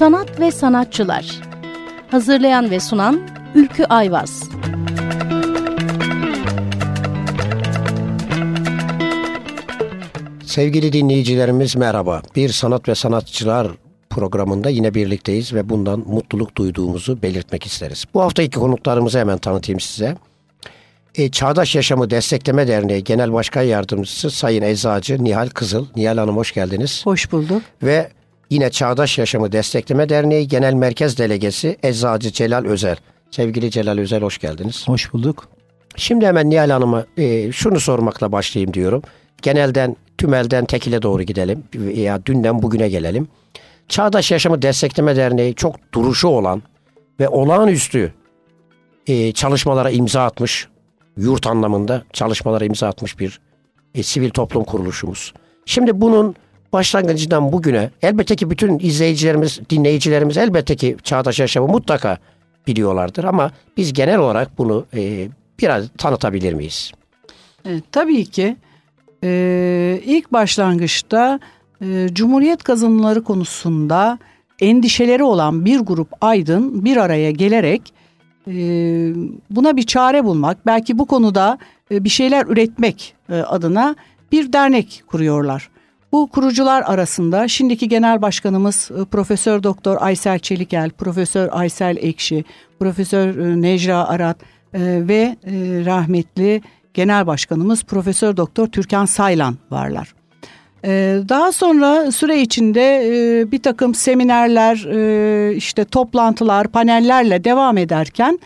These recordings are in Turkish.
Sanat ve Sanatçılar Hazırlayan ve sunan Ülkü Ayvaz Sevgili dinleyicilerimiz merhaba. Bir Sanat ve Sanatçılar programında yine birlikteyiz ve bundan mutluluk duyduğumuzu belirtmek isteriz. Bu haftaki konuklarımızı hemen tanıtayım size. E, Çağdaş Yaşamı Destekleme Derneği Genel Başkan Yardımcısı Sayın Eczacı Nihal Kızıl. Nihal Hanım hoş geldiniz. Hoş bulduk. Ve yine Çağdaş Yaşamı Destekleme Derneği Genel Merkez Delegesi Eczacı Celal Özel. Sevgili Celal Özel hoş geldiniz. Hoş bulduk. Şimdi hemen Nihal Hanım'a e, şunu sormakla başlayayım diyorum. Genelden, tümelden tekile doğru gidelim. Ya dünden bugüne gelelim. Çağdaş Yaşamı Destekleme Derneği çok duruşu olan ve olağanüstü e, çalışmalara imza atmış, yurt anlamında çalışmalara imza atmış bir e, sivil toplum kuruluşumuz. Şimdi bunun başlangıcından bugüne elbette ki bütün izleyicilerimiz, dinleyicilerimiz elbette ki Çağdaş Yaşamı mutlaka biliyorlardır ama biz genel olarak bunu e, biraz tanıtabilir miyiz? Evet, tabii ki. Ee, ilk başlangıçta e, Cumhuriyet kazanımları konusunda endişeleri olan bir grup aydın bir araya gelerek e, buna bir çare bulmak, belki bu konuda e, bir şeyler üretmek e, adına bir dernek kuruyorlar. Bu kurucular arasında şimdiki genel başkanımız e, Profesör Doktor Aysel Çelikel, Profesör Aysel Ekşi, Profesör e, Necra Arat e, ve rahmetli genel başkanımız Profesör Doktor Türkan Saylan varlar. Daha sonra süre içinde bir takım seminerler, işte toplantılar, panellerle devam ederken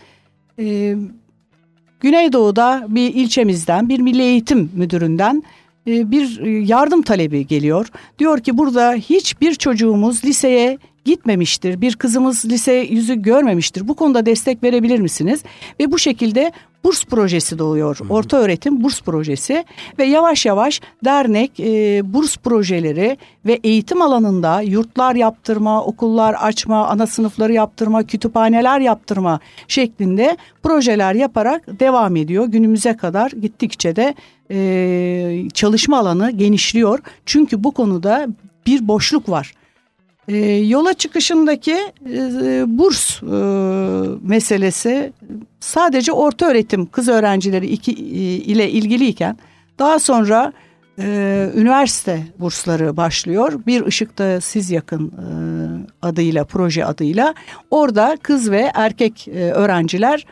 Güneydoğu'da bir ilçemizden, bir milli eğitim müdüründen bir e, yardım talebi geliyor. Diyor ki burada hiçbir çocuğumuz liseye gitmemiştir. Bir kızımız lise yüzü görmemiştir. Bu konuda destek verebilir misiniz? Ve bu şekilde burs projesi doğuyor. Orta öğretim burs projesi ve yavaş yavaş dernek e, burs projeleri ve eğitim alanında yurtlar yaptırma, okullar açma, ana sınıfları yaptırma, kütüphaneler yaptırma şeklinde projeler yaparak devam ediyor. Günümüze kadar gittikçe de e, çalışma alanı genişliyor. Çünkü bu konuda bir boşluk var. E, yola çıkışındaki e, burs e, meselesi sadece orta öğretim kız öğrencileri iki, e, ile ilgiliyken daha sonra e, üniversite bursları başlıyor. Bir ışıkta siz yakın e, adıyla proje adıyla orada kız ve erkek e, öğrenciler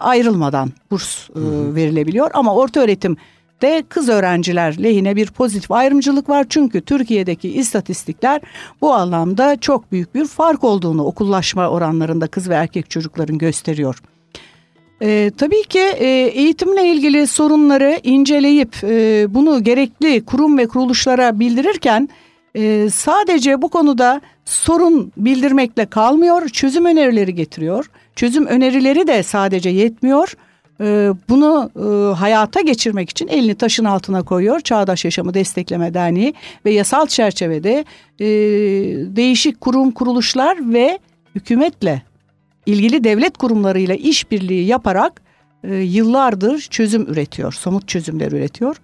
ayrılmadan burs e, verilebiliyor. Ama orta öğretim de kız öğrenciler lehine bir pozitif ayrımcılık var. Çünkü Türkiye'deki istatistikler bu anlamda çok büyük bir fark olduğunu okullaşma oranlarında kız ve erkek çocukların gösteriyor. E, tabii ki e, eğitimle ilgili sorunları inceleyip e, bunu gerekli kurum ve kuruluşlara bildirirken e, sadece bu konuda sorun bildirmekle kalmıyor, çözüm önerileri getiriyor. Çözüm önerileri de sadece yetmiyor ee, bunu e, hayata geçirmek için elini taşın altına koyuyor Çağdaş Yaşamı Destekleme Derneği ve yasal çerçevede e, değişik kurum kuruluşlar ve hükümetle ilgili devlet kurumlarıyla işbirliği yaparak e, yıllardır çözüm üretiyor, somut çözümler üretiyor.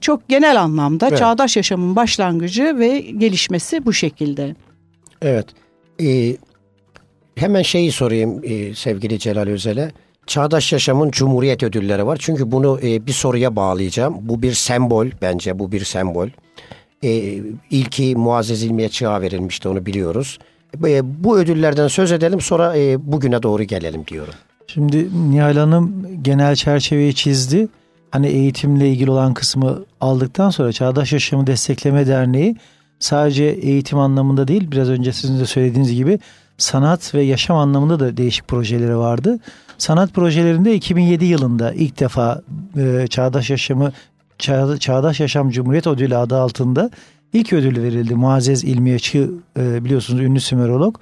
Çok genel anlamda evet. çağdaş yaşamın başlangıcı ve gelişmesi bu şekilde. Evet. Ee, hemen şeyi sorayım e, sevgili Celal Özel'e. Çağdaş Yaşam'ın Cumhuriyet Ödülleri var. Çünkü bunu e, bir soruya bağlayacağım. Bu bir sembol bence bu bir sembol. E, ilki Muazzez İlmiye Çığa verilmişti onu biliyoruz. E, bu ödüllerden söz edelim sonra e, bugüne doğru gelelim diyorum. Şimdi Nihal Hanım genel çerçeveyi çizdi. Hani eğitimle ilgili olan kısmı aldıktan sonra Çağdaş Yaşamı Destekleme Derneği sadece eğitim anlamında değil biraz önce sizin de söylediğiniz gibi sanat ve yaşam anlamında da değişik projeleri vardı. Sanat projelerinde 2007 yılında ilk defa e, Çağdaş Yaşamı Çağ, Çağdaş Yaşam Cumhuriyet Ödülü adı altında ilk ödül verildi. Muazzez İlmiye Çığ e, biliyorsunuz ünlü Sümerolog.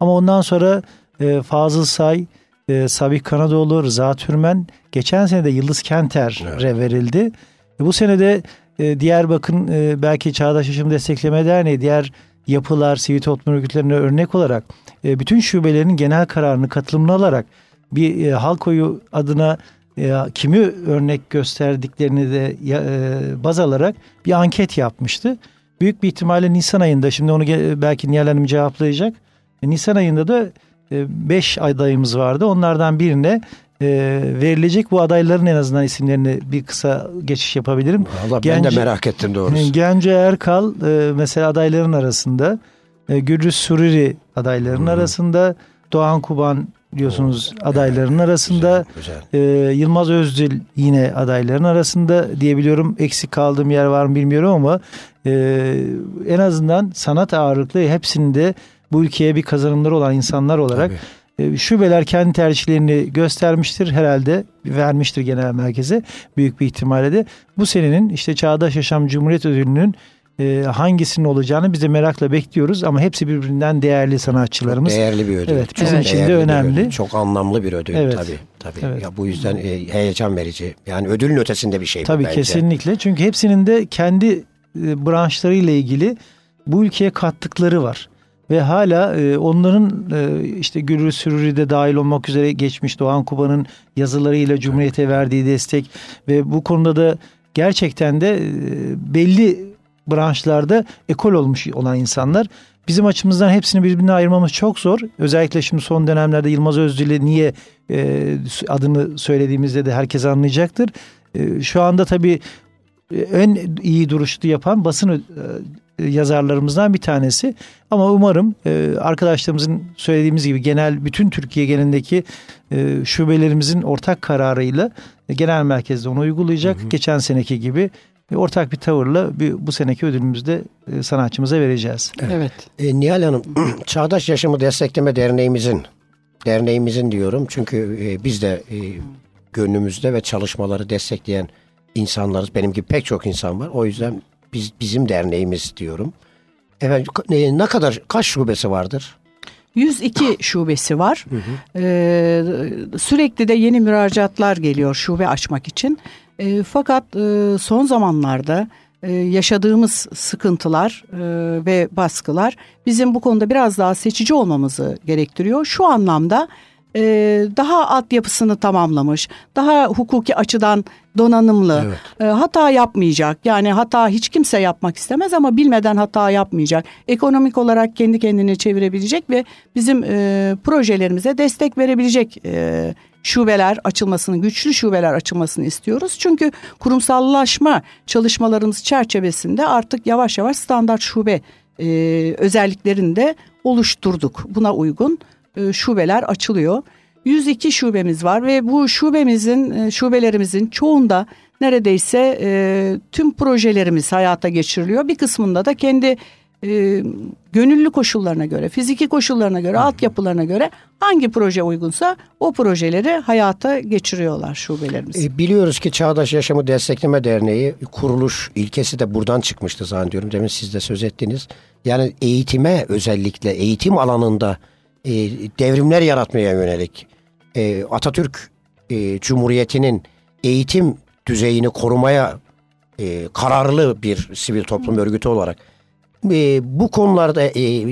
Ama ondan sonra e, Fazıl Say, e, Sabih Kanadoğlu, Rıza Türmen geçen sene de Yıldız Kenter'e evet. verildi. E, bu sene de e, Diyarbakır'ın e, belki Çağdaş Yaşam Destekleme Derneği diğer yapılar, sivil toplum örgütlerine örnek olarak e, bütün şubelerin genel kararını katılımını alarak bir e, halk oyu adına e, kimi örnek gösterdiklerini de e, baz alarak bir anket yapmıştı. büyük bir ihtimalle Nisan ayında şimdi onu belki Nihal Hanım cevaplayacak. E, Nisan ayında da 5 e, adayımız vardı. Onlardan birine e, verilecek bu adayların en azından isimlerini bir kısa geçiş yapabilirim. Allah ben de merak ettim doğrusu. Gence Erkal e, mesela adayların arasında. E, Gürcü Suriri adayların hmm. arasında. Doğan Kuban diyorsunuz Oo, adayların evet, arasında. Güzel, güzel. E, Yılmaz Özdil yine adayların arasında diyebiliyorum. Eksik kaldığım yer var mı bilmiyorum ama e, en azından sanat ağırlıklı hepsinde bu ülkeye bir kazanımları olan insanlar olarak Tabii. E, şubeler kendi tercihlerini göstermiştir herhalde vermiştir genel merkeze büyük bir ihtimalle de bu senenin işte Çağdaş Yaşam Cumhuriyet Ödülü'nün e, hangisinin olacağını biz de merakla bekliyoruz ama hepsi birbirinden değerli sanatçılarımız. Değerli bir ödül. Evet, bizim evet. için de önemli. Çok anlamlı bir ödül evet. tabii. Tabii. Evet. Ya bu yüzden e, heyecan verici. Yani ödülün ötesinde bir şey Tabii bence. kesinlikle. Çünkü hepsinin de kendi e, branşlarıyla ilgili bu ülkeye kattıkları var ve hala e, onların e, işte Gürür Sürürü dahil olmak üzere geçmiş Doğan Kuba'nın yazılarıyla Cumhuriyet'e verdiği destek ve bu konuda da gerçekten de e, belli branşlarda ekol olmuş olan insanlar. Bizim açımızdan hepsini birbirine ayırmamız çok zor. Özellikle şimdi son dönemlerde Yılmaz Özdil'i niye e, adını söylediğimizde de herkes anlayacaktır. E, şu anda tabii e, en iyi duruşlu yapan basın e, yazarlarımızdan bir tanesi. Ama umarım e, arkadaşlarımızın söylediğimiz gibi genel bütün Türkiye genelindeki e, şubelerimizin ortak kararıyla e, genel merkezde onu uygulayacak. Hı hı. Geçen seneki gibi ortak bir tavırla bir, bu seneki ödülümüzde e, sanatçımıza vereceğiz. Evet. evet. E, Nihal Hanım, Çağdaş Yaşamı Destekleme Derneğimizin derneğimizin diyorum çünkü e, biz de e, gönlümüzde ve çalışmaları destekleyen insanlarız. Benim gibi pek çok insan var. O yüzden biz bizim derneğimiz diyorum. Efendim ne, ne kadar kaç şubesi vardır? 102 şubesi var. Hı hı. Ee, sürekli de yeni müracaatlar geliyor şube açmak için. Ee, fakat e, son zamanlarda e, yaşadığımız sıkıntılar e, ve baskılar bizim bu konuda biraz daha seçici olmamızı gerektiriyor. Şu anlamda e, daha altyapısını tamamlamış, daha hukuki açıdan donanımlı, evet. e, hata yapmayacak. Yani hata hiç kimse yapmak istemez ama bilmeden hata yapmayacak. Ekonomik olarak kendi kendini çevirebilecek ve bizim e, projelerimize destek verebilecek e, şubeler açılmasını, güçlü şubeler açılmasını istiyoruz. Çünkü kurumsallaşma çalışmalarımız çerçevesinde artık yavaş yavaş standart şube e, özelliklerini de oluşturduk. Buna uygun şubeler açılıyor. 102 şubemiz var ve bu şubemizin e, şubelerimizin çoğunda neredeyse e, tüm projelerimiz hayata geçiriliyor. Bir kısmında da kendi e, gönüllü koşullarına göre, fiziki koşullarına göre, altyapılarına göre hangi proje uygunsa o projeleri hayata geçiriyorlar şubelerimiz. E, biliyoruz ki Çağdaş Yaşamı Destekleme Derneği kuruluş ilkesi de buradan çıkmıştı zannediyorum. Demin siz de söz ettiniz. Yani eğitime özellikle eğitim alanında e, devrimler yaratmaya yönelik e, Atatürk e, Cumhuriyeti'nin eğitim düzeyini korumaya e, kararlı bir sivil toplum örgütü olarak e, bu konularda e,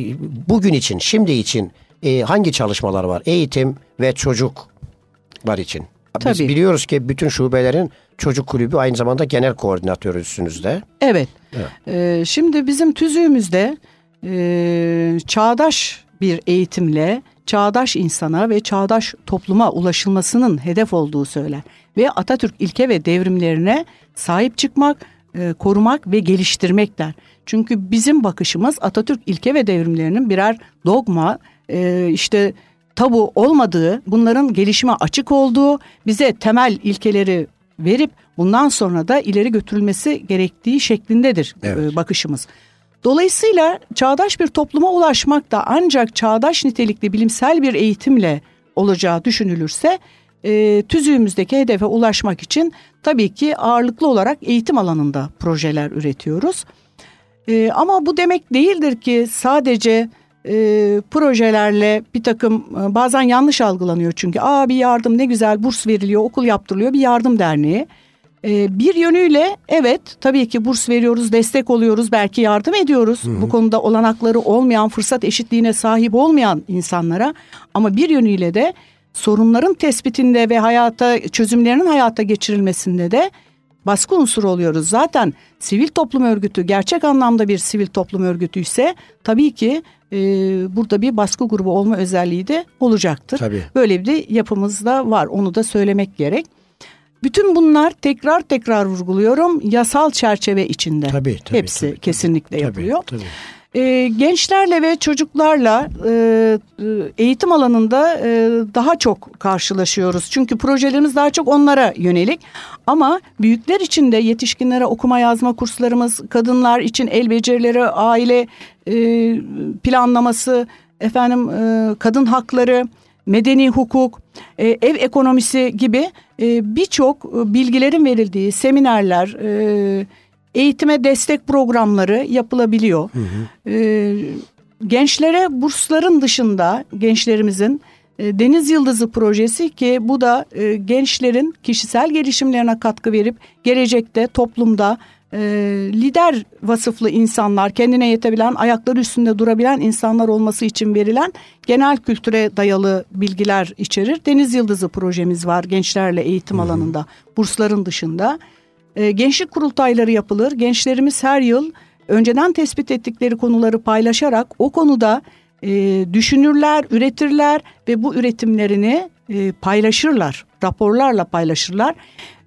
bugün için, şimdi için e, hangi çalışmalar var? Eğitim ve çocuklar için. Tabii. Biz biliyoruz ki bütün şubelerin çocuk kulübü aynı zamanda genel koordinatör üstünüzde. Evet. evet. Ee, şimdi bizim tüzüğümüzde e, çağdaş bir eğitimle çağdaş insana ve çağdaş topluma ulaşılmasının hedef olduğu söyler. Ve Atatürk ilke ve devrimlerine sahip çıkmak, e, korumak ve geliştirmekler. Çünkü bizim bakışımız Atatürk ilke ve devrimlerinin birer dogma, e, işte tabu olmadığı, bunların gelişime açık olduğu, bize temel ilkeleri verip bundan sonra da ileri götürülmesi gerektiği şeklindedir e, evet. bakışımız. Dolayısıyla çağdaş bir topluma ulaşmak da ancak çağdaş nitelikli bilimsel bir eğitimle olacağı düşünülürse e, tüzüğümüzdeki hedefe ulaşmak için tabii ki ağırlıklı olarak eğitim alanında projeler üretiyoruz. E, ama bu demek değildir ki sadece e, projelerle bir takım e, bazen yanlış algılanıyor çünkü aa bir yardım ne güzel burs veriliyor okul yaptırılıyor bir yardım derneği. E, bir yönüyle evet tabii ki burs veriyoruz destek oluyoruz belki yardım ediyoruz hı hı. bu konuda olanakları olmayan fırsat eşitliğine sahip olmayan insanlara ama bir yönüyle de sorunların tespitinde ve hayata çözümlerinin hayata geçirilmesinde de baskı unsuru oluyoruz. Zaten sivil toplum örgütü gerçek anlamda bir sivil toplum örgütü ise tabii ki e, burada bir baskı grubu olma özelliği de olacaktır. Tabii. Böyle bir de yapımız da var onu da söylemek gerek. Bütün bunlar tekrar tekrar vurguluyorum yasal çerçeve içinde. Tabii, tabii, Hepsi tabii, kesinlikle Tabii, yapılıyor. tabii. E, gençlerle ve çocuklarla e, e, eğitim alanında e, daha çok karşılaşıyoruz. Çünkü projelerimiz daha çok onlara yönelik. Ama büyükler için de yetişkinlere okuma yazma kurslarımız, kadınlar için el becerileri, aile e, planlaması, efendim e, kadın hakları, medeni hukuk, e, ev ekonomisi gibi e, birçok e, bilgilerin verildiği seminerler, eğitime destek programları yapılabiliyor. Ee, gençlere bursların dışında gençlerimizin Deniz Yıldızı projesi ki bu da gençlerin kişisel gelişimlerine katkı verip gelecekte toplumda e, lider vasıflı insanlar, kendine yetebilen, ayakları üstünde durabilen insanlar olması için verilen genel kültüre dayalı bilgiler içerir. Deniz Yıldızı projemiz var gençlerle eğitim alanında, bursların dışında. E, gençlik kurultayları yapılır. Gençlerimiz her yıl önceden tespit ettikleri konuları paylaşarak o konuda e, düşünürler, üretirler ve bu üretimlerini e, paylaşırlar. Raporlarla paylaşırlar.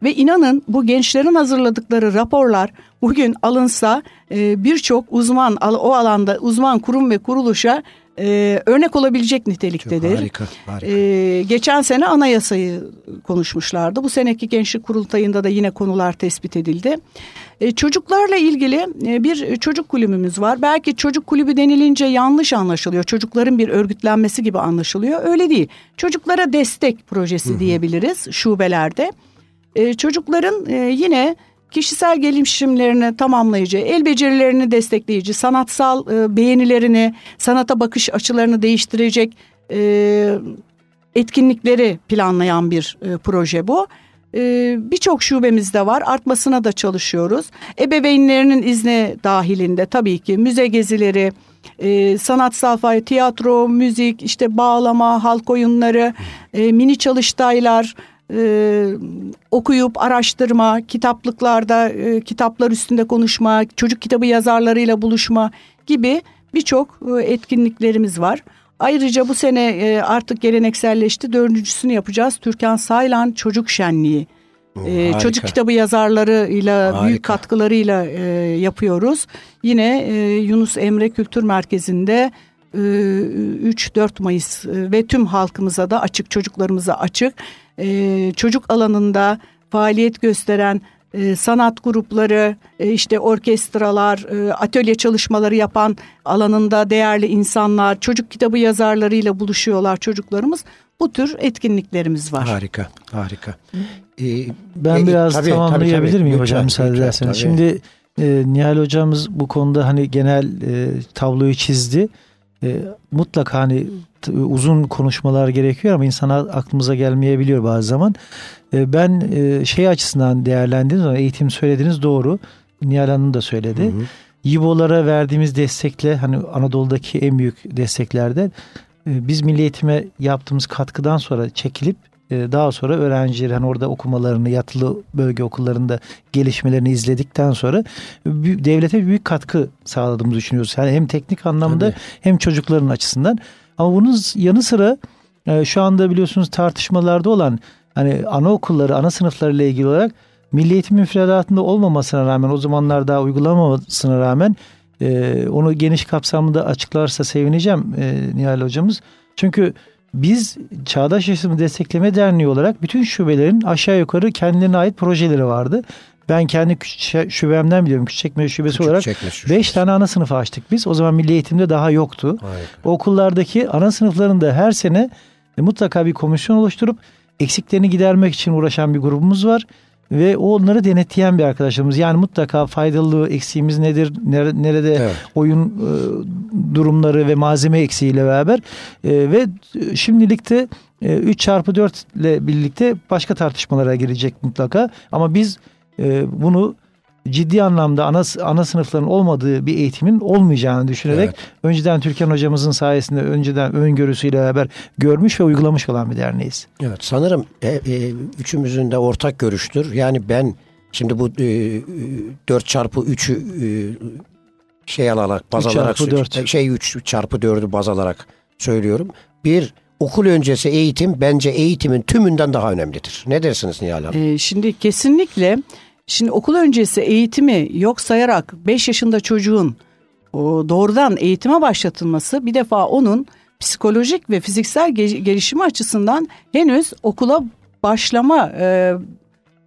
Ve inanın bu gençlerin hazırladıkları raporlar bugün alınsa e, birçok uzman o alanda uzman kurum ve kuruluşa e, örnek olabilecek niteliktedir. Çok harika, harika. E, geçen sene anayasayı konuşmuşlardı. Bu seneki gençlik kurultayında da yine konular tespit edildi. E, çocuklarla ilgili e, bir çocuk kulübümüz var. Belki çocuk kulübü denilince yanlış anlaşılıyor. Çocukların bir örgütlenmesi gibi anlaşılıyor. Öyle değil. Çocuklara destek projesi hı hı. diyebiliriz şubelerde. E, çocukların e, yine kişisel gelişimlerini tamamlayıcı, el becerilerini destekleyici, sanatsal e, beğenilerini, sanata bakış açılarını değiştirecek e, etkinlikleri planlayan bir e, proje bu. E, Birçok şubemizde var, artmasına da çalışıyoruz. Ebeveynlerinin izni dahilinde tabii ki müze gezileri, e, sanatsal faaliyet, tiyatro, müzik, işte bağlama, halk oyunları, e, mini çalıştaylar, e, okuyup araştırma, kitaplıklarda e, kitaplar üstünde konuşma, çocuk kitabı yazarlarıyla buluşma gibi birçok e, etkinliklerimiz var. Ayrıca bu sene e, artık gelenekselleşti. Dördüncüsünü yapacağız. Türkan Saylan Çocuk Şenliği. Oo, e, çocuk kitabı yazarlarıyla Harika. büyük katkılarıyla e, yapıyoruz. Yine e, Yunus Emre Kültür Merkezi'nde 3-4 Mayıs e, ve tüm halkımıza da açık çocuklarımıza açık e, çocuk alanında faaliyet gösteren e, sanat grupları, işte orkestralar, atölye çalışmaları yapan alanında değerli insanlar, çocuk kitabı yazarlarıyla buluşuyorlar çocuklarımız. Bu tür etkinliklerimiz var. Harika, harika. Ee, ben e, biraz tabii, tamamlayabilir tabii, tabii. miyim lütfen, hocam müsaade ederseniz? Şimdi e, Nihal hocamız bu konuda hani genel e, tabloyu çizdi. E, mutlaka hani uzun konuşmalar gerekiyor ama insana aklımıza gelmeyebiliyor bazı zaman. E, ben e, şey açısından değerlendirdim ama eğitim söylediğiniz doğru. Nihal Hanım da söyledi. Hı hı. İBO'lara verdiğimiz destekle hani Anadolu'daki en büyük desteklerden e, biz milli eğitime yaptığımız katkıdan sonra çekilip daha sonra öğrenciler hani orada okumalarını yatılı bölge okullarında gelişmelerini izledikten sonra devlete büyük katkı sağladığımızı düşünüyoruz. Yani hem teknik anlamda Tabii. hem çocukların açısından. Ama bunun yanı sıra e, şu anda biliyorsunuz tartışmalarda olan hani anaokulları, ana sınıfları ile ilgili olarak milli eğitim müfredatında olmamasına rağmen o zamanlar daha uygulamamasına rağmen e, onu geniş kapsamlı açıklarsa sevineceğim Nihal hocamız. Çünkü biz Çağdaş Yaşamı Destekleme Derneği olarak bütün şubelerin aşağı yukarı kendilerine ait projeleri vardı. Ben kendi şubemden biliyorum. Küçükçekmece Şubesi Küçük olarak 5 tane ana sınıfı açtık biz. O zaman milli eğitimde daha yoktu. Harika. Okullardaki ana sınıflarında her sene mutlaka bir komisyon oluşturup eksiklerini gidermek için uğraşan bir grubumuz var ve onları denetleyen bir arkadaşımız. Yani mutlaka faydalı eksiğimiz nedir, nerede evet. oyun e, durumları ve malzeme eksiğiyle beraber e, ve şimdilik de 3 çarpı 4 ile birlikte başka tartışmalara girecek mutlaka. Ama biz e, bunu ciddi anlamda ana, ana sınıfların olmadığı bir eğitimin olmayacağını düşünerek evet. önceden Türkan hocamızın sayesinde önceden öngörüsüyle beraber görmüş ve uygulamış olan bir derneğiz. Evet sanırım e, e, üçümüzün de ortak görüştür. Yani ben Şimdi bu e, e, 4 çarpı 3'ü e, şey alarak baz Üç alarak çarpı dört. şey 3 çarpı 4'ü baz alarak söylüyorum. Bir okul öncesi eğitim bence eğitimin tümünden daha önemlidir. Ne dersiniz Nihal Hanım? Ee, şimdi kesinlikle şimdi okul öncesi eğitimi yok sayarak 5 yaşında çocuğun doğrudan eğitime başlatılması bir defa onun psikolojik ve fiziksel ge- gelişimi açısından henüz okula başlama e,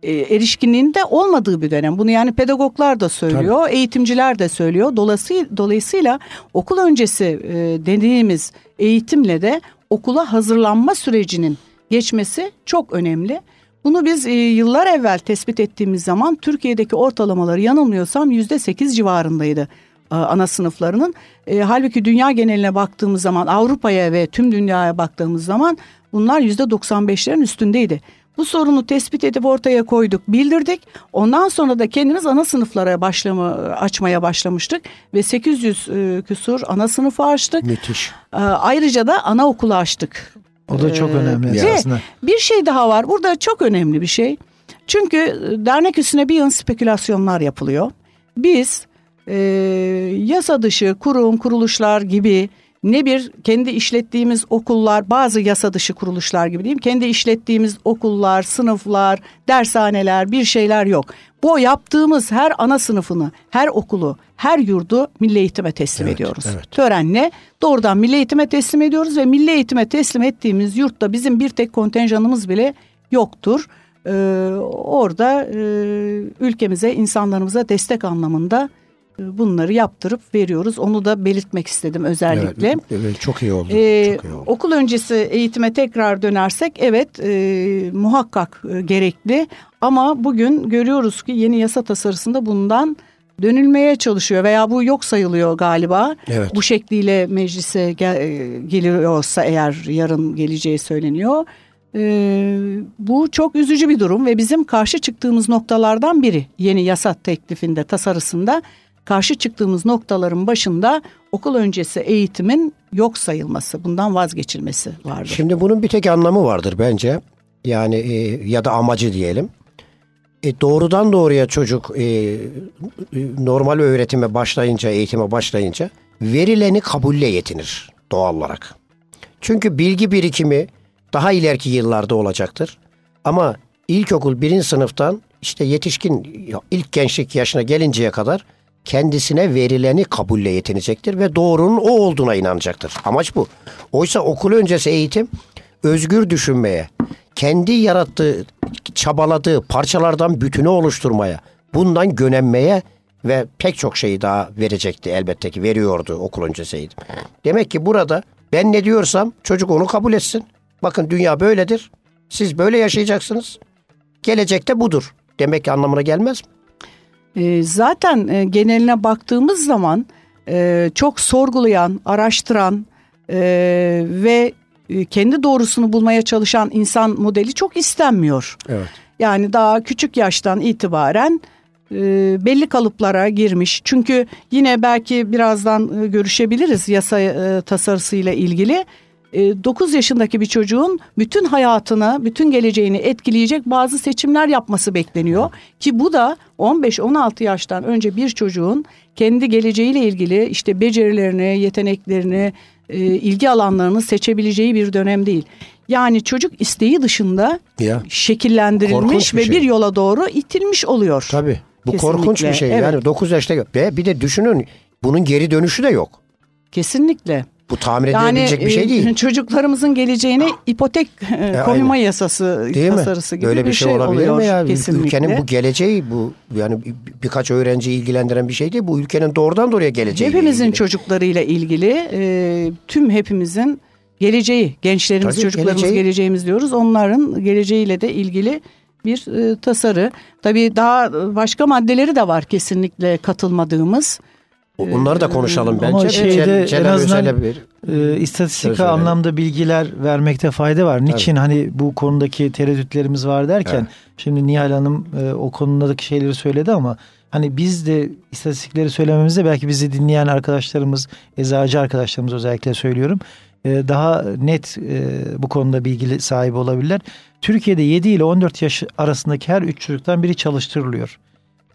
e, erişkinliğinde olmadığı bir dönem. Bunu yani pedagoglar da söylüyor, eğitimciler de söylüyor. Dolayısıyla, dolayısıyla okul öncesi e, dediğimiz eğitimle de okula hazırlanma sürecinin geçmesi çok önemli. Bunu biz e, yıllar evvel tespit ettiğimiz zaman Türkiye'deki ortalamaları yanılmıyorsam yüzde sekiz civarındaydı e, ana sınıflarının. E, halbuki dünya geneline baktığımız zaman Avrupa'ya ve tüm dünyaya baktığımız zaman bunlar yüzde 95'lerin üstündeydi. Bu sorunu tespit edip ortaya koyduk, bildirdik. Ondan sonra da kendimiz ana sınıflara başlama, açmaya başlamıştık ve 800 e, küsur ana sınıfı açtık. Müthiş. E, ayrıca da anaokulu açtık. O da çok Ee, önemli ve esasında. Bir şey daha var. Burada çok önemli bir şey. Çünkü e, dernek üstüne bir yığın spekülasyonlar yapılıyor. Biz e, yasa dışı kurum, kuruluşlar gibi ne bir kendi işlettiğimiz okullar, bazı yasa dışı kuruluşlar gibi diyeyim. Kendi işlettiğimiz okullar, sınıflar, dershaneler bir şeyler yok. Bu yaptığımız her ana sınıfını, her okulu, her yurdu milli eğitime teslim Evet, ediyoruz. evet. Törenle doğrudan milli eğitime teslim ediyoruz ve milli eğitime teslim ettiğimiz yurtta bizim bir tek kontenjanımız bile yoktur. Ee, orada e, ülkemize, insanlarımıza destek anlamında bunları yaptırıp veriyoruz. Onu da belirtmek istedim özellikle. Evet, evet, çok iyi oldu. Ee, çok iyi oldu. okul öncesi eğitime tekrar dönersek evet e, muhakkak e, gerekli ama bugün görüyoruz ki yeni yasa tasarısında bundan dönülmeye çalışıyor veya bu yok sayılıyor galiba. Evet. Bu şekliyle meclise gel, e, geliyorsa eğer yarın geleceği söyleniyor. Ee, bu çok üzücü bir durum ve bizim karşı çıktığımız noktalardan biri yeni yasa teklifinde tasarısında karşı çıktığımız noktaların başında okul öncesi eğitimin yok sayılması, bundan vazgeçilmesi vardır. Şimdi bunun bir tek anlamı vardır bence. Yani e, ya da amacı diyelim. E, doğrudan doğruya çocuk e, normal öğretime başlayınca, eğitime başlayınca verileni kabulle yetinir doğal olarak. Çünkü bilgi birikimi daha ileriki yıllarda olacaktır. Ama ilkokul birinci sınıftan işte yetişkin ilk gençlik yaşına gelinceye kadar kendisine verileni kabulle yetinecektir ve doğrunun o olduğuna inanacaktır. Amaç bu. Oysa okul öncesi eğitim özgür düşünmeye, kendi yarattığı, çabaladığı parçalardan bütünü oluşturmaya, bundan gönenmeye ve pek çok şeyi daha verecekti elbette ki veriyordu okul öncesi eğitim. Demek ki burada ben ne diyorsam çocuk onu kabul etsin. Bakın dünya böyledir. Siz böyle yaşayacaksınız. Gelecekte budur. Demek ki anlamına gelmez mi? E, zaten e, geneline baktığımız zaman e, çok sorgulayan, araştıran e, ve e, kendi doğrusunu bulmaya çalışan insan modeli çok istenmiyor. Evet. Yani daha küçük yaştan itibaren e, belli kalıplara girmiş. Çünkü yine belki birazdan e, görüşebiliriz yasa e, tasarısıyla ilgili. 9 yaşındaki bir çocuğun bütün hayatını, bütün geleceğini etkileyecek bazı seçimler yapması bekleniyor. Ki bu da 15-16 yaştan önce bir çocuğun kendi geleceğiyle ilgili işte becerilerini, yeteneklerini, e, ilgi alanlarını seçebileceği bir dönem değil. Yani çocuk isteği dışında Ya. şekillendirilmiş bir ve şey. bir yola doğru itilmiş oluyor. Tabii. Bu Kesinlikle, korkunç bir şey. evet. Yani 9 yaşta ve bir de düşünün bunun geri dönüşü de yok. Kesinlikle. Bu tamir Yani edilebilecek bir şey e, değil. çocuklarımızın geleceğini ipotek e, koyma yasası Değil mi? tasarısı gibi Böyle bir şey, olabilir oluyor. mi ya? Kesinlikle. Ülkenin bu geleceği bu yani bir- birkaç öğrenci ilgilendiren bir şey değil. Bu ülkenin doğrudan doğruya geleceği. Hepimizin çocuklarıyla ilgili e, tüm hepimizin geleceği, gençlerimiz, Tabii, çocuklarımız geleceği. geleceğimiz diyoruz. Onların geleceğiyle de ilgili bir e, tasarı. Tabii daha başka maddeleri de var kesinlikle katılmadığımız. Onları da konuşalım bence. Ama şeyde Cel- en azından Özel'e bir- e, istatistik anlamda bilgiler vermekte fayda var. Niçin hani bu konudaki tereddütlerimiz var derken Evet. şimdi Nihal Hanım e, o konudaki şeyleri söyledi ama hani biz de istatistikleri söylememizde belki bizi dinleyen arkadaşlarımız, eczacı arkadaşlarımız özellikle söylüyorum. e, daha net e, bu konuda bilgi sahibi olabilirler. Türkiye'de 7 ile 14 yaş arasındaki her 3 çocuktan biri çalıştırılıyor.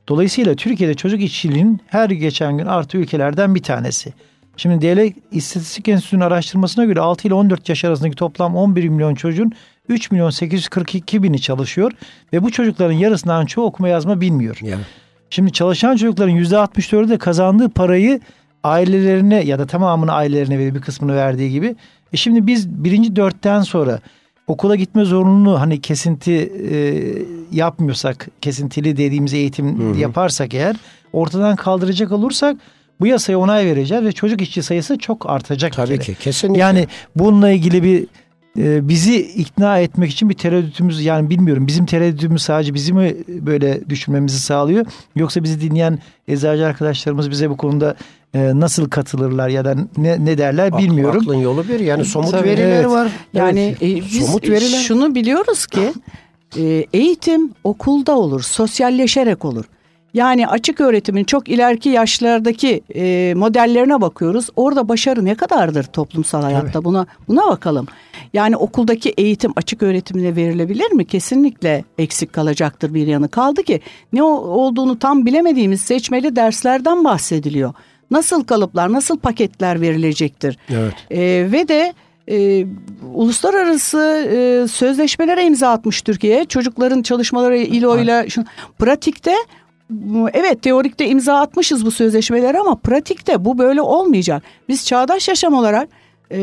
Dolayısıyla Türkiye'de çocuk işçiliğinin her geçen gün arttığı ülkelerden bir tanesi. Şimdi Devlet İstatistik Enstitüsü'nün araştırmasına göre 6 ile 14 yaş arasındaki toplam 11 milyon çocuğun 3 milyon 842 bini çalışıyor ve bu çocukların yarısından çoğu okuma yazma bilmiyor. Yani. Şimdi çalışan çocukların %64'ü de kazandığı parayı ailelerine ya da tamamını ailelerine ve bir kısmını verdiği gibi. E şimdi biz birinci dörtten sonra okula gitme zorunluluğu hani kesinti e, yapmıyorsak, kesintili dediğimiz eğitim Hı hı. yaparsak eğer ortadan kaldıracak olursak bu yasaya onay vereceğiz ve çocuk işçi sayısı çok artacak. Tabii ki kesinlikle. Yani bununla ilgili bir bizi ikna etmek için bir tereddütümüz yani bilmiyorum bizim tereddütümüz sadece bizi mi böyle düşünmemizi sağlıyor yoksa bizi dinleyen eczacı arkadaşlarımız bize bu konuda e, nasıl katılırlar ya da ne, ne derler bilmiyorum. Aklın yolu bir yani somut Tabii, veriler evet. var. Yani Evet. e, biz somut veriler. şunu biliyoruz ki e, eğitim okulda olur, sosyalleşerek olur. Yani açık öğretimin çok ileriki yaşlardaki e, modellerine bakıyoruz. Orada başarı ne kadardır toplumsal hayatta buna buna bakalım. Yani okuldaki eğitim açık öğretimle verilebilir mi? Kesinlikle eksik kalacaktır bir yanı. Kaldı ki ne olduğunu tam bilemediğimiz seçmeli derslerden bahsediliyor. Nasıl kalıplar, nasıl paketler verilecektir? Evet. E, ve de e, uluslararası e, sözleşmelere imza atmış Türkiye. Çocukların çalışmaları İLO'yla şu- pratikte evet teorikte imza atmışız bu sözleşmeleri ama pratikte bu böyle olmayacak. Biz çağdaş yaşam olarak e,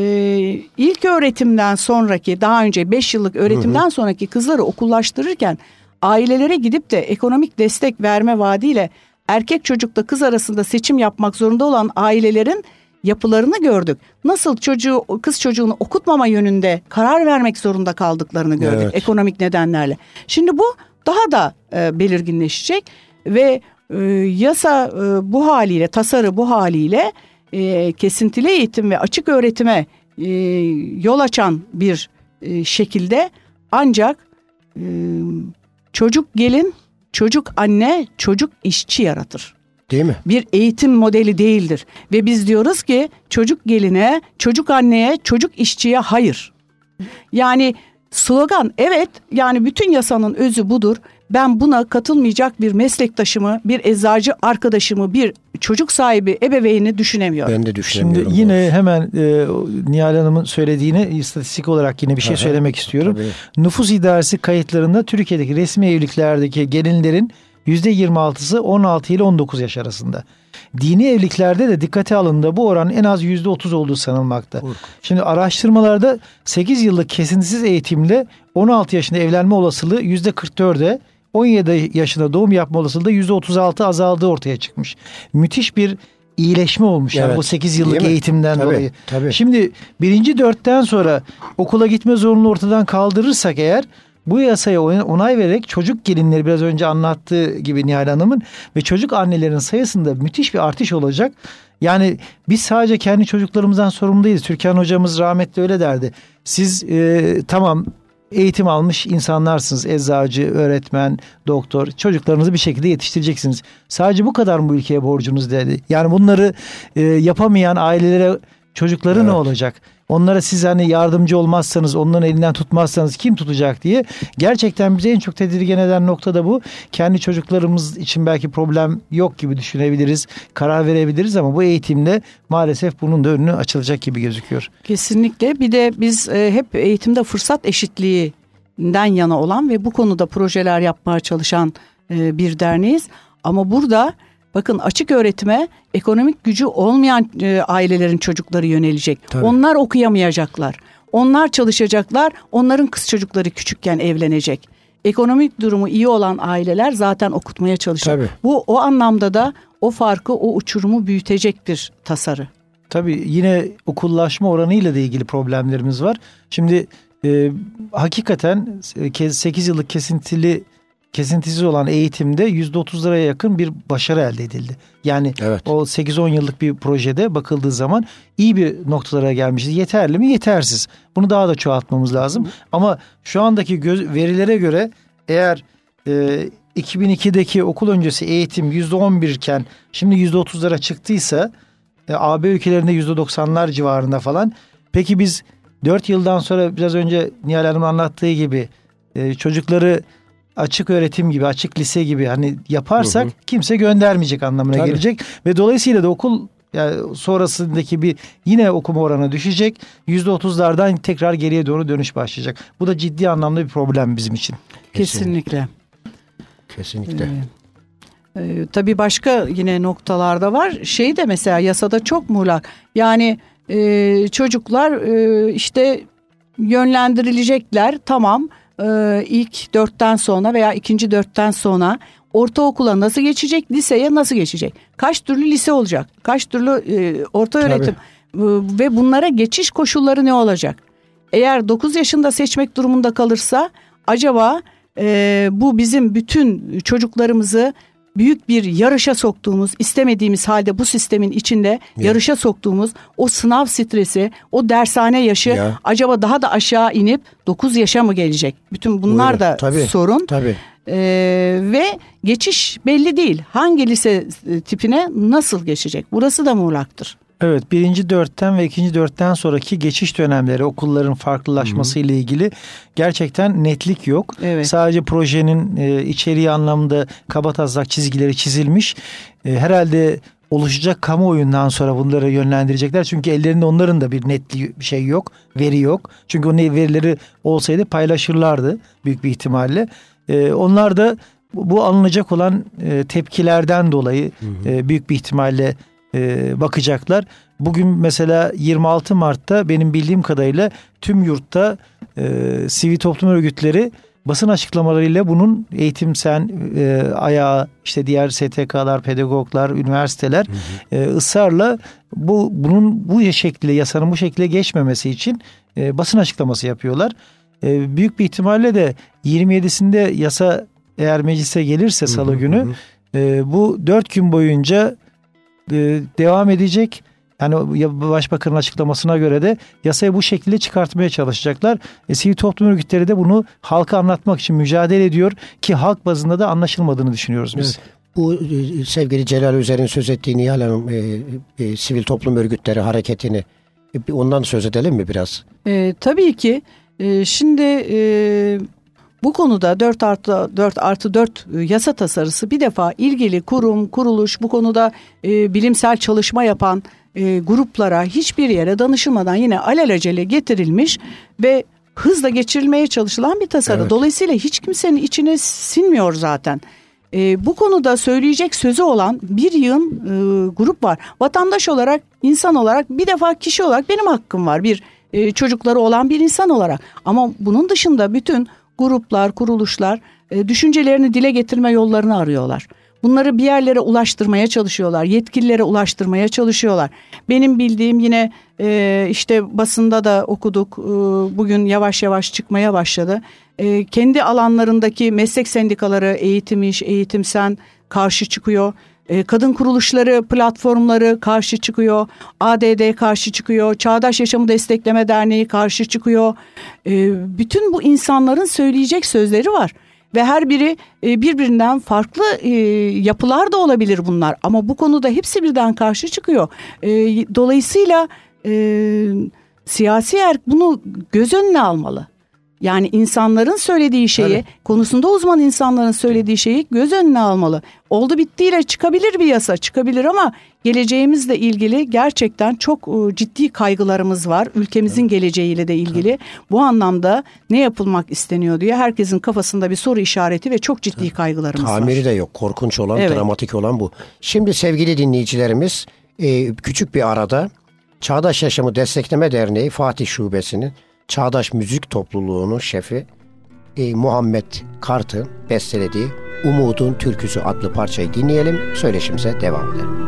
ilk öğretimden sonraki daha önce 5 yıllık öğretimden sonraki kızları okullaştırırken ailelere gidip de ekonomik destek verme vaadiyle erkek çocukla kız arasında seçim yapmak zorunda olan ailelerin yapılarını gördük. Nasıl çocuğu kız çocuğunu okutmama yönünde karar vermek zorunda kaldıklarını gördük Evet. ekonomik nedenlerle. Şimdi bu daha da e, belirginleşecek ve e, yasa e, bu haliyle tasarı bu haliyle e, kesintili eğitim ve açık öğretime e, yol açan bir e, şekilde ancak e, çocuk gelin, çocuk anne, çocuk işçi yaratır Değil mi? bir eğitim modeli değildir. Ve biz diyoruz ki çocuk geline, çocuk anneye, çocuk işçiye hayır. Yani slogan evet yani bütün yasanın özü budur. Ben buna katılmayacak bir meslektaşımı, bir eczacı arkadaşımı, bir çocuk sahibi ebeveyni düşünemiyorum. Ben de düşünemiyorum. Şimdi yine hemen e, Nihal Hanım'ın söylediğine istatistik olarak yine bir şey Aha, söylemek istiyorum. tabii. Nüfus idaresi kayıtlarında Türkiye'deki resmi evliliklerdeki gelinlerin %26'sı 16 ile 19 yaş arasında. Dini evliliklerde de dikkate alındığında bu oran en az %30 olduğu sanılmakta. Şimdi araştırmalarda 8 yıllık kesintisiz eğitimle 16 yaşında evlenme olasılığı %44'e 17 yaşında doğum yapma olasılığı da %36 azaldığı ortaya çıkmış. Müthiş bir iyileşme olmuş yani Evet. bu 8 yıllık eğitimden Tabii, dolayı. tabii. Şimdi birinci dörtten sonra okula gitme zorunluluğu ortadan kaldırırsak eğer bu yasaya onay- onay vererek çocuk gelinleri biraz önce anlattığı gibi Nihal Hanım'ın ve çocuk annelerin sayısında müthiş bir artış olacak. Yani biz sadece kendi çocuklarımızdan sorumlu değiliz. Türkan hocamız rahmetli öyle derdi. Siz e, tamam eğitim almış insanlarsınız. Eczacı, öğretmen, doktor. Çocuklarınızı bir şekilde yetiştireceksiniz. Sadece bu kadar mı bu ülkeye borcunuz dedi. Yani bunları e, yapamayan ailelere çocukları ne Evet. olacak? Onlara siz hani yardımcı olmazsanız, onların elinden tutmazsanız kim tutacak diye. Gerçekten bize en çok tedirgin eden nokta da bu. Kendi çocuklarımız için belki problem yok gibi düşünebiliriz, karar verebiliriz ama bu eğitimle maalesef bunun da önünü açılacak gibi gözüküyor. Kesinlikle. Bir de biz e, hep eğitimde fırsat eşitliğinden yana olan ve bu konuda projeler yapmaya çalışan e, bir derneğiz. Ama burada bakın açık öğretime ekonomik gücü olmayan e, ailelerin çocukları yönelecek. Tabii. Onlar okuyamayacaklar. Onlar çalışacaklar. Onların kız çocukları küçükken evlenecek. Ekonomik durumu iyi olan aileler zaten okutmaya çalışacak. Tabii. Bu o anlamda da o farkı, o uçurumu büyütecek bir tasarı. Tabii yine okullaşma oranıyla da ilgili problemlerimiz var. Şimdi e, hakikaten 8 yıllık kesintili kesintisiz olan eğitimde %30'lara yakın bir başarı elde edildi. Yani Evet. o 8-10 yıllık bir projede bakıldığı zaman iyi bir noktalara gelmişiz. Yeterli mi? Yetersiz. Bunu daha da çoğaltmamız lazım. Ama şu andaki göz, verilere göre eğer e, 2002'deki okul öncesi eğitim %11 iken şimdi %30'lara çıktıysa e, AB ülkelerinde %90'lar civarında falan Peki biz 4 yıldan sonra biraz önce Nihal Hanım anlattığı gibi e, çocukları açık öğretim gibi, açık lise gibi hani yaparsak hı hı. kimse göndermeyecek anlamına Tabii. gelecek ve dolayısıyla da okul yani sonrasındaki bir yine okuma oranı düşecek. Yüzde otuzlardan tekrar geriye doğru dönüş başlayacak. Bu da ciddi anlamda bir problem bizim için. Kesinlikle. Kesinlikle. Ee, e, tabii başka yine noktalarda var. Şey de mesela yasada çok muğlak. Yani e, çocuklar e, işte yönlendirilecekler tamam e, ilk dörtten sonra veya ikinci dörtten sonra ortaokula nasıl geçecek, liseye nasıl geçecek? Kaç türlü lise olacak? Kaç türlü e, orta öğretim? E, ve bunlara geçiş koşulları ne olacak? Eğer 9 yaşında seçmek durumunda kalırsa acaba e, bu bizim bütün çocuklarımızı büyük bir yarışa soktuğumuz, istemediğimiz halde bu sistemin içinde ya. yarışa soktuğumuz o sınav stresi, o dershane yaşı ya. acaba daha da aşağı inip 9 yaşa mı gelecek? Bütün bunlar Buyurun. da tabii, sorun. Tabii. Ee, ve geçiş belli değil. Hangi lise e, tipine nasıl geçecek? Burası da muğlaktır. Evet birinci dörtten ve ikinci dörtten sonraki geçiş dönemleri okulların farklılaşması ile ilgili gerçekten netlik yok. Evet. Sadece projenin e, içeriği anlamda kaba taslak çizgileri çizilmiş. E, herhalde oluşacak kamuoyundan sonra bunları yönlendirecekler. Çünkü ellerinde onların da bir net bir şey yok, veri yok. Çünkü o verileri olsaydı paylaşırlardı büyük bir ihtimalle. E, onlar da bu alınacak olan e, tepkilerden dolayı hı hı. E, büyük bir ihtimalle e, bakacaklar. Bugün mesela 26 Mart'ta benim bildiğim kadarıyla tüm yurtta e, sivil toplum örgütleri basın açıklamalarıyla bunun eğitimsen e, ayağı işte diğer STK'lar, pedagoglar, üniversiteler hı hı. E, ısrarla bu bunun bu şekilde yasanın bu şekilde geçmemesi için e, basın açıklaması yapıyorlar. E, büyük bir ihtimalle de 27'sinde yasa eğer meclise gelirse salı günü hı hı. E, bu dört gün boyunca devam edecek. Yani başbakanın açıklamasına göre de yasayı bu şekilde çıkartmaya çalışacaklar. E, sivil toplum örgütleri de bunu halka anlatmak için mücadele ediyor ki halk bazında da anlaşılmadığını düşünüyoruz biz. Evet. Bu e, sevgili Celal Üzer'in söz ettiği Nihal Hanım e, e, sivil toplum örgütleri hareketini e, ondan söz edelim mi biraz? E, tabii ki. E, şimdi e, bu konuda 4 artı 4 artı 4 e, yasa tasarısı bir defa ilgili kurum, kuruluş bu konuda e, bilimsel çalışma yapan e, gruplara hiçbir yere danışılmadan yine alelacele getirilmiş ve hızla geçirilmeye çalışılan bir tasarı. Evet. Dolayısıyla hiç kimsenin içine sinmiyor zaten. E, bu konuda söyleyecek sözü olan bir yığın e, grup var. Vatandaş olarak, insan olarak bir defa kişi olarak benim hakkım var. Bir e, çocukları olan bir insan olarak. Ama bunun dışında bütün gruplar, kuruluşlar e, düşüncelerini dile getirme yollarını arıyorlar. Bunları bir yerlere ulaştırmaya çalışıyorlar, yetkililere ulaştırmaya çalışıyorlar. Benim bildiğim yine e, işte basında da okuduk, e, bugün yavaş yavaş çıkmaya başladı. Kendi alanlarındaki meslek sendikaları, eğitim iş, eğitim sen karşı çıkıyor. E, kadın kuruluşları, platformları karşı çıkıyor. ADD karşı çıkıyor. Çağdaş Yaşamı Destekleme Derneği karşı çıkıyor. E, bütün bu insanların söyleyecek sözleri var. Ve her biri e, birbirinden farklı yapılar da olabilir bunlar. Ama bu konuda hepsi birden karşı çıkıyor. Dolayısıyla siyasi erk bunu göz önüne almalı. Yani insanların söylediği şeyi, evet. konusunda uzman insanların söylediği şeyi göz önüne almalı. Oldu bittiyle çıkabilir bir yasa, çıkabilir ama geleceğimizle ilgili gerçekten çok e, ciddi kaygılarımız var. Ülkemizin evet. geleceğiyle de ilgili. Evet. Bu anlamda ne yapılmak isteniyor diye herkesin kafasında bir soru işareti ve çok ciddi evet. kaygılarımız Tamiri var. Tamiri de yok. Korkunç olan, evet. dramatik olan bu. Şimdi sevgili dinleyicilerimiz e, küçük bir arada Çağdaş Yaşamı Destekleme Derneği Fatih Şubesi'nin Çağdaş Müzik Topluluğu'nun şefi e, Muhammed Kart'ın bestelediği Umudun Türküsü adlı parçayı dinleyelim. Söyleşimize devam edelim.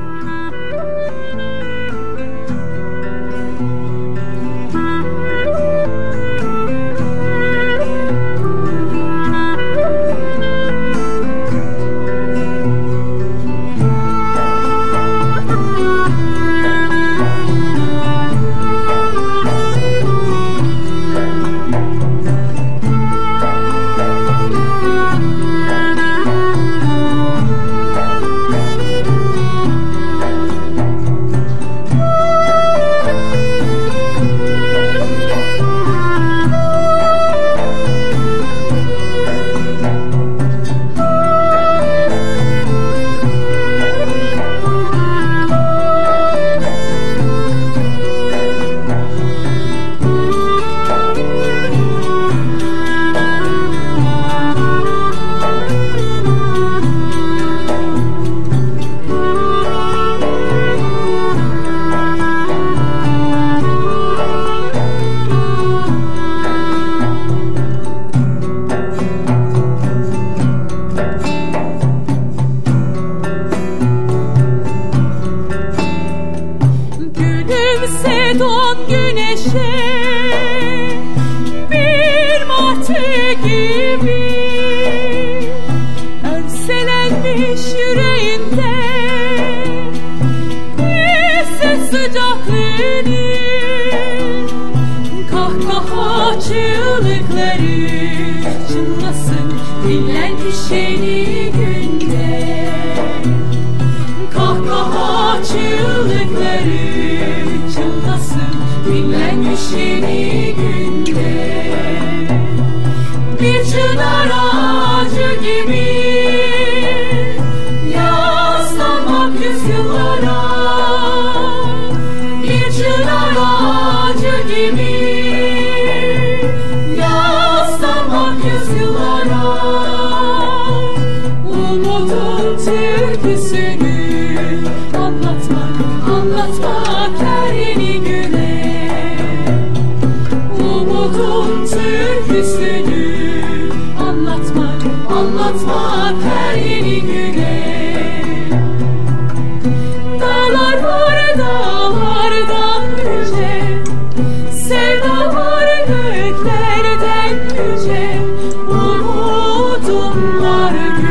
Umudum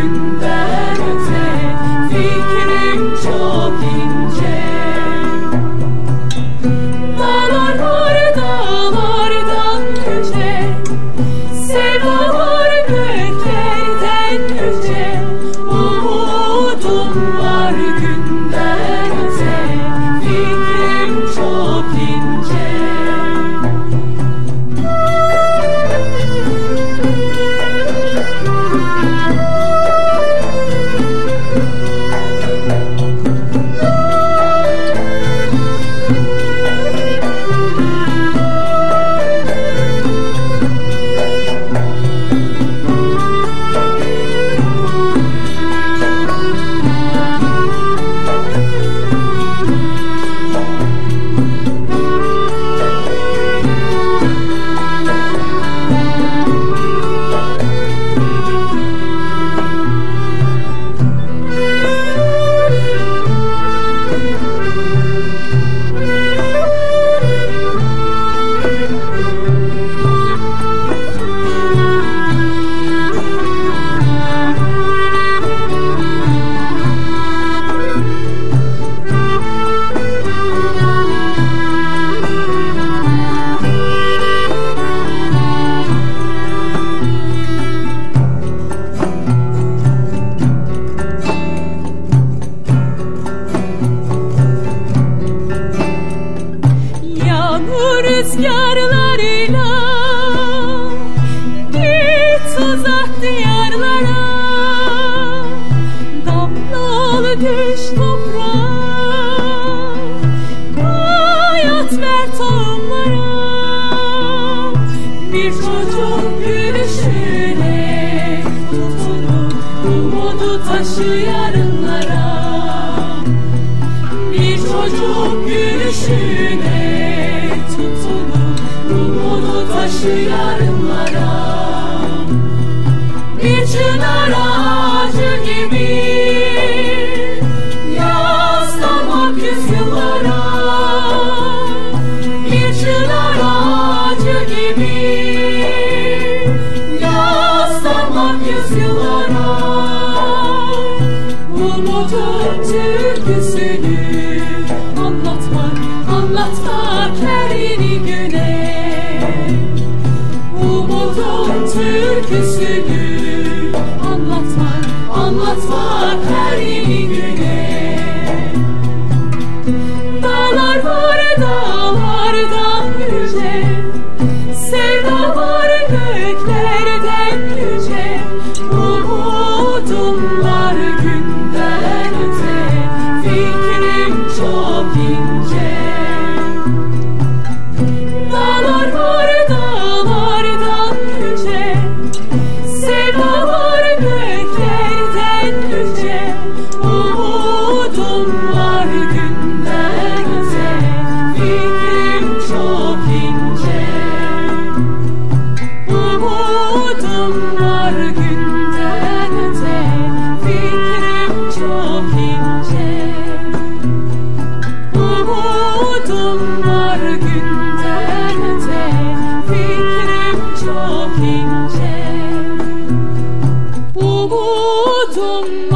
Umudum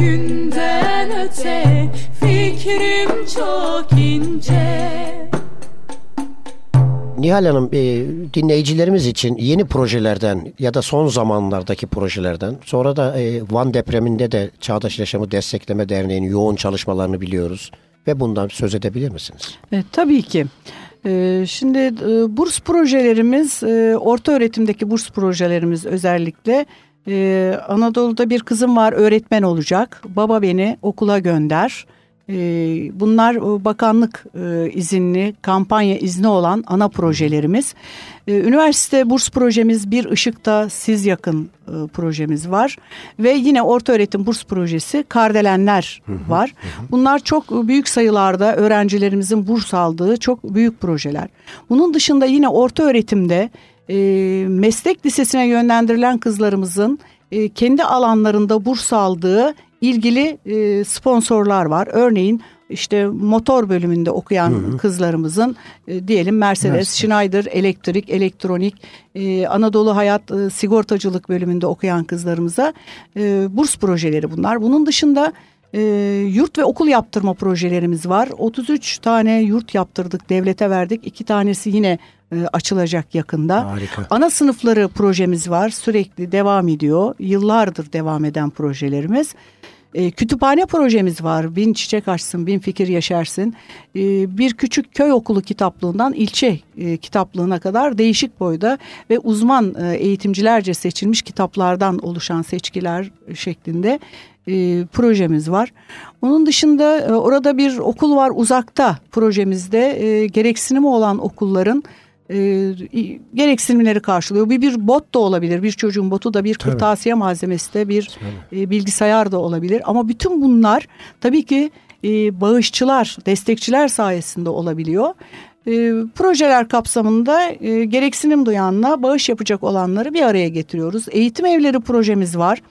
günden öte Fikrim çok ince Nihal Hanım e, dinleyicilerimiz için yeni projelerden ya da son zamanlardaki projelerden sonra da e, Van depreminde de Çağdaş Yaşamı Destekleme Derneği'nin yoğun çalışmalarını biliyoruz ve bundan söz edebilir misiniz? E, tabii ki. E, şimdi e, burs projelerimiz, e, orta öğretimdeki burs projelerimiz özellikle e, Anadolu'da bir kızım var öğretmen olacak. Baba beni okula gönder. E, Bunlar bakanlık e, izinli, kampanya izni olan ana projelerimiz. E, Üniversite burs projemiz Bir Işıkta Siz Yakın e, projemiz var. Ve yine orta öğretim burs projesi Kardelenler var. Bunlar çok büyük sayılarda öğrencilerimizin burs aldığı çok büyük projeler. Bunun dışında yine orta öğretimde e, meslek lisesine yönlendirilen kızlarımızın e, kendi alanlarında burs aldığı ilgili e, sponsorlar var. Örneğin işte motor bölümünde okuyan kızlarımızın e, diyelim Mercedes, Mercedes. Schneider, elektrik, elektronik, e, Anadolu Hayat e, sigortacılık bölümünde okuyan kızlarımıza e, burs projeleri bunlar. Bunun dışında e, yurt ve okul yaptırma projelerimiz var. 33 tane yurt yaptırdık, devlete verdik. İki tanesi yine e, açılacak yakında. Harika. Ana sınıfları projemiz var. Sürekli devam ediyor. Yıllardır devam eden projelerimiz. E, kütüphane projemiz var. Bin çiçek açsın, bin fikir yaşarsın. E, bir küçük köy okulu kitaplığından ilçe e, kitaplığına kadar değişik boyda ve uzman e, eğitimcilerce seçilmiş kitaplardan oluşan seçkiler şeklinde e, projemiz var. Onun dışında e, orada bir okul var uzakta projemizde e, gereksinimi olan okulların e, gereksinimleri karşılıyor. Bir, bir bot da olabilir. Bir çocuğun botu da bir kırtasiye malzemesi de bir e, bilgisayar da olabilir. Ama bütün bunlar tabii ki e, bağışçılar, destekçiler sayesinde olabiliyor. E, projeler kapsamında e, gereksinim duyanla bağış yapacak olanları bir araya getiriyoruz. Eğitim evleri projemiz var.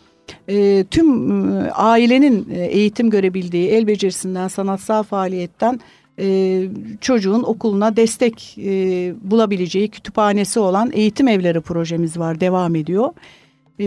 E, tüm e, ailenin e, eğitim görebildiği el becerisinden, sanatsal faaliyetten e, çocuğun okuluna destek e, bulabileceği kütüphanesi olan eğitim evleri projemiz var, devam ediyor. E,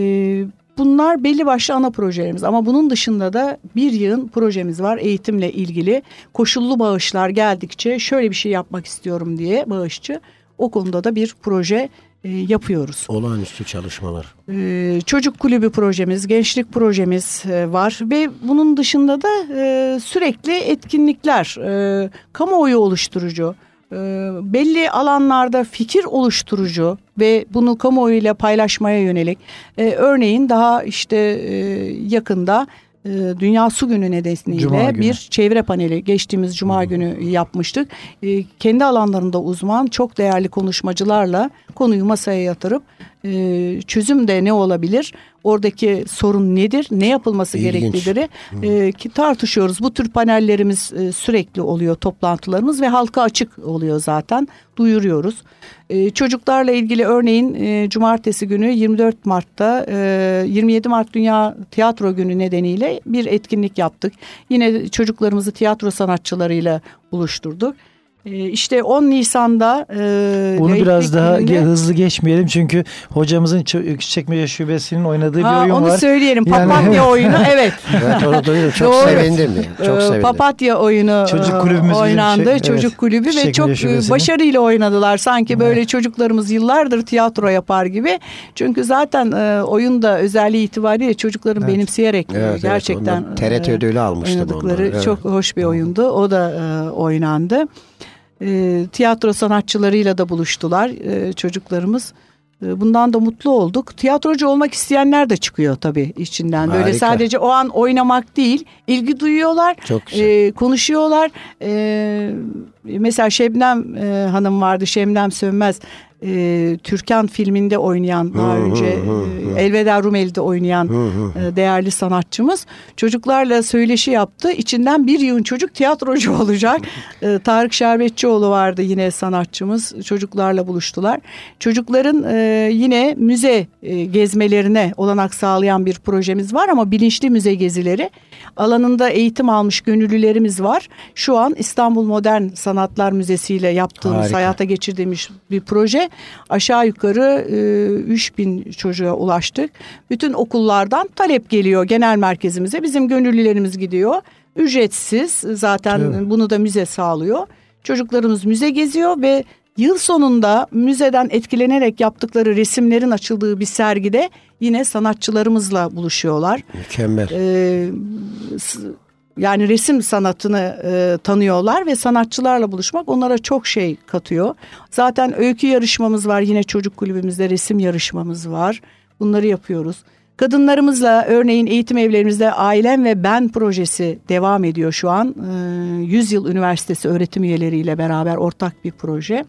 bunlar belli başlı ana projelerimiz ama bunun dışında da bir yığın projemiz var eğitimle ilgili. Koşullu bağışlar geldikçe şöyle bir şey yapmak istiyorum diye bağışçı o konuda da bir proje e, yapıyoruz. Olağanüstü çalışmalar. Ee, çocuk kulübü projemiz, gençlik projemiz e, var ve bunun dışında da e, sürekli etkinlikler, e, kamuoyu oluşturucu, e, belli alanlarda fikir oluşturucu ve bunu kamuoyuyla paylaşmaya yönelik. E, örneğin daha işte e, yakında e, Dünya Su Günü nedeniyle Cuma günü. bir çevre paneli geçtiğimiz cuma günü yapmıştık. E, kendi alanlarında uzman çok değerli konuşmacılarla konuyu masaya yatırıp e, çözüm de ne olabilir? Oradaki sorun nedir? Ne yapılması İlginç. gereklidir? E, ki tartışıyoruz. Bu tür panellerimiz e, sürekli oluyor toplantılarımız ve halka açık oluyor zaten. Duyuruyoruz. E, çocuklarla ilgili örneğin e, cumartesi günü 24 Mart'ta e, 27 Mart Dünya Tiyatro Günü nedeniyle bir etkinlik yaptık. Yine çocuklarımızı tiyatro sanatçılarıyla buluşturduk. E, işte 10 Nisan'da e, Bunu biraz daha gününde- hızlı geçmeyelim çünkü hocamızın Küçükçekmece Şubesi'nin oynadığı Ha, bir oyun onu var. söyleyelim. Yani- Papatya oyunu evet. Evet onu duydum. Çok Doğru. sevindim. ya, Çok Ee, sevindim. Papatya oyunu Çocuk e, kulübümüzün oynandı. şey- evet, Çocuk kulübü ve çok e, Şubesi'nin. başarıyla oynadılar. Sanki böyle çocuklarımız yıllardır tiyatro yapar gibi. Çünkü zaten e, oyun da özelliği itibariyle çocukların benimseyerek e, Evet, evet, gerçekten ondan TRT e, ödülü almıştım oynadıkları evet. çok hoş bir oyundu. O da e, oynandı. E, tiyatro sanatçılarıyla da buluştular e, çocuklarımız. E, Bundan da mutlu olduk. Tiyatrocu olmak isteyenler de çıkıyor tabii içinden. Böyle Harika. sadece o an oynamak değil, ilgi duyuyorlar, Çok güzel. e, konuşuyorlar. E, mesela Şebnem e, Hanım vardı, Şebnem Sönmez. E, Türkan filminde oynayan daha Hı, hı, önce hı, e, Elveda Rumeli'de oynayan e, değerli sanatçımız çocuklarla söyleşi yaptı. İçinden bir yığın çocuk tiyatrocu olacak. E, Tarık Şerbetçioğlu vardı yine sanatçımız. Çocuklarla buluştular. Çocukların e, yine müze e, gezmelerine olanak sağlayan bir projemiz var ama bilinçli müze gezileri. Alanında eğitim almış gönüllülerimiz var. Şu an İstanbul Modern Sanatlar Müzesi ile yaptığımız Harika. hayata geçirdiğimiz bir proje. Aşağı yukarı e, 3000 çocuğa ulaştık. Bütün okullardan talep geliyor genel merkezimize. Bizim gönüllülerimiz gidiyor. Ücretsiz zaten Tabii. bunu da müze sağlıyor. Çocuklarımız müze geziyor ve Yıl sonunda müzeden etkilenerek yaptıkları resimlerin açıldığı bir sergide yine sanatçılarımızla buluşuyorlar. Mükemmel. Ee, yani resim sanatını e, tanıyorlar ve sanatçılarla buluşmak onlara çok şey katıyor. Zaten öykü yarışmamız var yine çocuk kulübümüzde resim yarışmamız var. Bunları yapıyoruz. Kadınlarımızla örneğin eğitim evlerimizde Ailem ve Ben projesi devam ediyor şu an. Ee, 100 Yıl Üniversitesi öğretim üyeleriyle beraber ortak bir proje.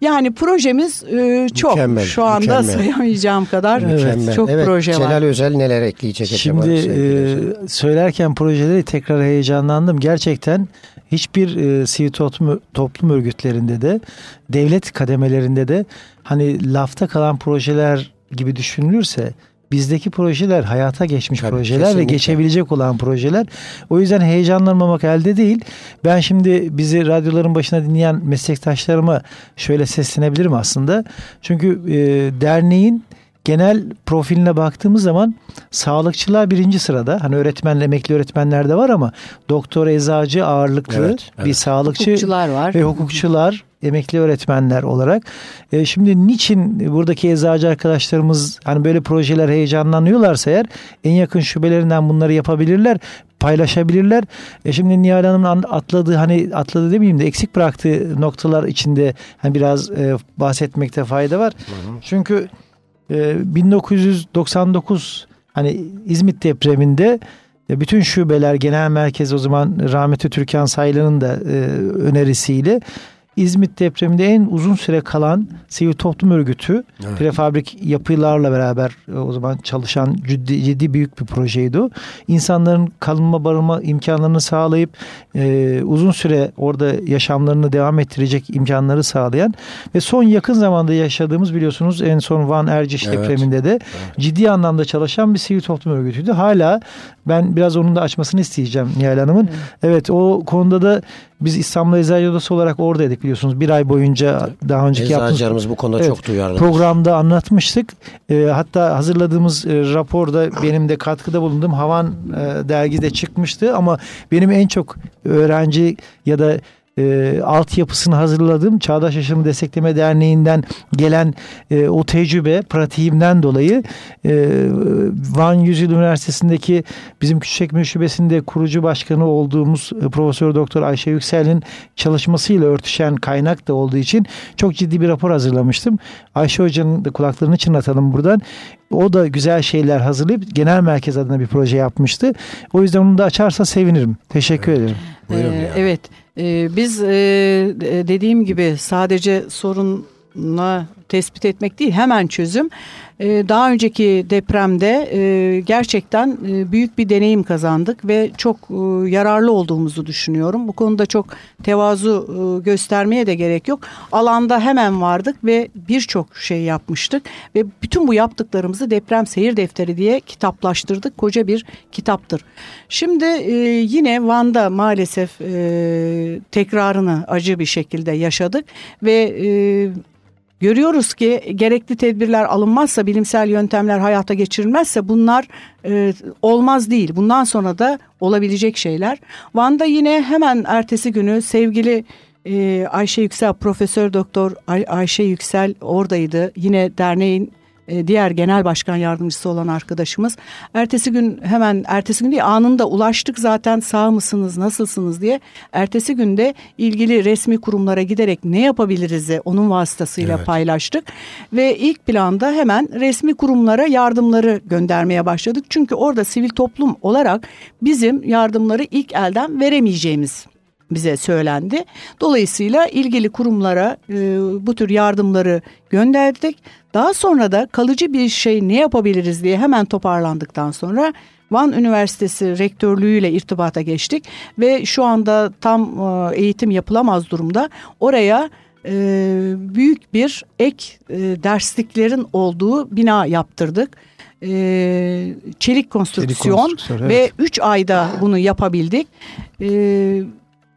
Yani projemiz e, çok Mükemmel, şu anda mükemmel. sayamayacağım kadar Mükemmel. çok evet, proje Celal var. Özel neler ekleyecek acaba? Şimdi sevgili e, söylerken projeleri tekrar heyecanlandım. Gerçekten hiçbir e, sivil toplum, toplum örgütlerinde de devlet kademelerinde de hani lafta kalan projeler gibi düşünülürse bizdeki projeler hayata geçmiş Tabii, projeler ve kesinlikle. geçebilecek olan projeler. O yüzden heyecanlanmamak elde değil. Ben şimdi bizi radyoların başına dinleyen meslektaşlarıma şöyle seslenebilirim aslında. Çünkü e, derneğin genel profiline baktığımız zaman sağlıkçılar birinci sırada. Hani öğretmen, emekli öğretmenler de var ama doktor, eczacı ağırlıklı Evet, bir evet. sağlıkçı Hukukçular var. ve hukukçular, emekli öğretmenler olarak. E, şimdi niçin buradaki eczacı arkadaşlarımız hani böyle projeler heyecanlanıyorlarsa eğer en yakın şubelerinden bunları yapabilirler paylaşabilirler. E şimdi Nihal Hanım'ın an- atladığı hani atladı demeyeyim de eksik bıraktığı noktalar içinde hani biraz e, bahsetmekte fayda var. Çünkü e, 1999 hani İzmit depreminde e, bütün şubeler genel merkez o zaman rahmetli Türkan Saylan'ın da e, önerisiyle İzmit depreminde en uzun süre kalan sivil toplum örgütü Evet. prefabrik yapılarla beraber e, o zaman çalışan ciddi, ciddi büyük bir projeydi o. İnsanların kalınma barınma imkanlarını sağlayıp e, uzun süre orada yaşamlarını devam ettirecek imkanları sağlayan ve son yakın zamanda yaşadığımız biliyorsunuz en son Van Erciş Evet. depreminde de ciddi anlamda çalışan bir sivil toplum örgütüydü. Hala ben biraz onun da açmasını isteyeceğim Nihal Hanım'ın. Evet o konuda da biz İstanbul Eczacı Odası olarak oradaydık biliyorsunuz. Bir ay boyunca daha önceki yaptığımız bu konuda Evet, çok duyarlı. programda anlatmıştık. Ee, hatta hazırladığımız e, raporda benim de katkıda bulundum. Havan e, dergide çıkmıştı ama benim en çok öğrenci ya da e, altyapısını hazırladığım Çağdaş Yaşamı Destekleme Derneği'nden gelen e, o tecrübe pratiğimden dolayı e, Van Yüzyıl Üniversitesi'ndeki bizim Küçükçekmece Şubesi'nde kurucu başkanı olduğumuz e, Profesör Doktor Ayşe Yüksel'in çalışmasıyla örtüşen kaynak da olduğu için çok ciddi bir rapor hazırlamıştım. Ayşe Hoca'nın da kulaklarını çınlatalım buradan. O da güzel şeyler hazırlayıp genel merkez adına bir proje yapmıştı. O yüzden onu da açarsa sevinirim. Teşekkür ederim. Buyurun Ee, ya. Evet, Ee, biz e, dediğim gibi sadece sorunla tespit etmek değil, hemen çözüm. Ee, daha önceki depremde e, gerçekten e, büyük bir deneyim kazandık ve çok e, yararlı olduğumuzu düşünüyorum. Bu konuda çok tevazu göstermeye de gerek yok. Alanda hemen vardık ve birçok şey yapmıştık ve bütün bu yaptıklarımızı deprem seyir defteri diye kitaplaştırdık. Koca bir kitaptır. Şimdi yine Van'da maalesef tekrarını acı bir şekilde yaşadık ve görüyoruz ki gerekli tedbirler alınmazsa, bilimsel yöntemler hayata geçirilmezse bunlar e, olmaz değil. Bundan sonra da olabilecek şeyler. Van'da yine hemen ertesi günü sevgili e, Ayşe Yüksel, Profesör Doktor Ay- Ayşe Yüksel oradaydı. Yine derneğin diğer genel başkan yardımcısı olan arkadaşımız. Ertesi gün hemen ertesi gün değil anında ulaştık zaten sağ mısınız nasılsınız diye. Ertesi günde ilgili resmi kurumlara giderek ne yapabiliriz onun vasıtasıyla Evet. paylaştık. Ve ilk planda hemen resmi kurumlara yardımları göndermeye başladık. Çünkü orada sivil toplum olarak bizim yardımları ilk elden veremeyeceğimiz bize söylendi. Dolayısıyla ilgili kurumlara e, bu tür yardımları gönderdik. Daha sonra da kalıcı bir şey ne yapabiliriz diye hemen toparlandıktan sonra Van Üniversitesi rektörlüğüyle irtibata geçtik ve şu anda tam e, eğitim yapılamaz durumda. Oraya e, büyük bir ek e, dersliklerin olduğu bina yaptırdık. E, çelik konstrüksiyon konstrüksiyon, ve evet. 3 ayda bunu yapabildik. E,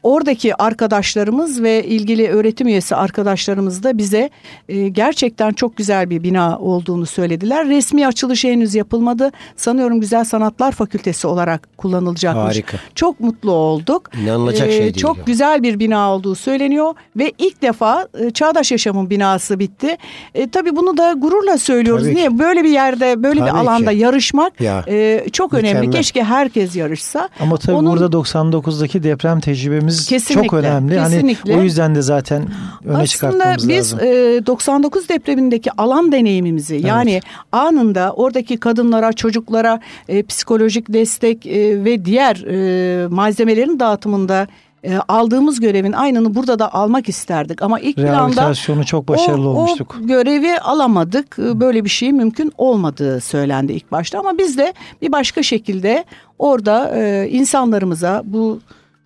oradaki arkadaşlarımız ve ilgili öğretim üyesi arkadaşlarımız da bize e, gerçekten çok güzel bir bina olduğunu söylediler. Resmi açılışı henüz yapılmadı. Sanıyorum Güzel Sanatlar Fakültesi olarak kullanılacakmış. Harika. Çok mutlu olduk. İnanılacak Ee, şey değil. Çok ya. güzel bir bina olduğu söyleniyor ve ilk defa e, Çağdaş Yaşam'ın binası bitti. E, tabii bunu da gururla söylüyoruz. Tabii ki. Niye? Böyle bir yerde, böyle bir Tabii alanda ki. yarışmak Ya, e, çok önemli. mükemmel. Keşke herkes yarışsa. Ama tabii Onun- burada 99'daki deprem tecrübemiz Kesinlikle, çok önemli. kesinlikle. Hani o yüzden de zaten öne Aslında çıkartmamız biz lazım. e, 99 depremindeki alan deneyimimizi yani anında oradaki kadınlara, çocuklara e, psikolojik destek e, ve diğer e, malzemelerin dağıtımında e, aldığımız görevin aynını burada da almak isterdik. Ama ilk planda çok başarılı o, olmuştuk. O görevi alamadık. E, Böyle bir şey mümkün olmadığı söylendi ilk başta ama biz de bir başka şekilde orada e, insanlarımıza bu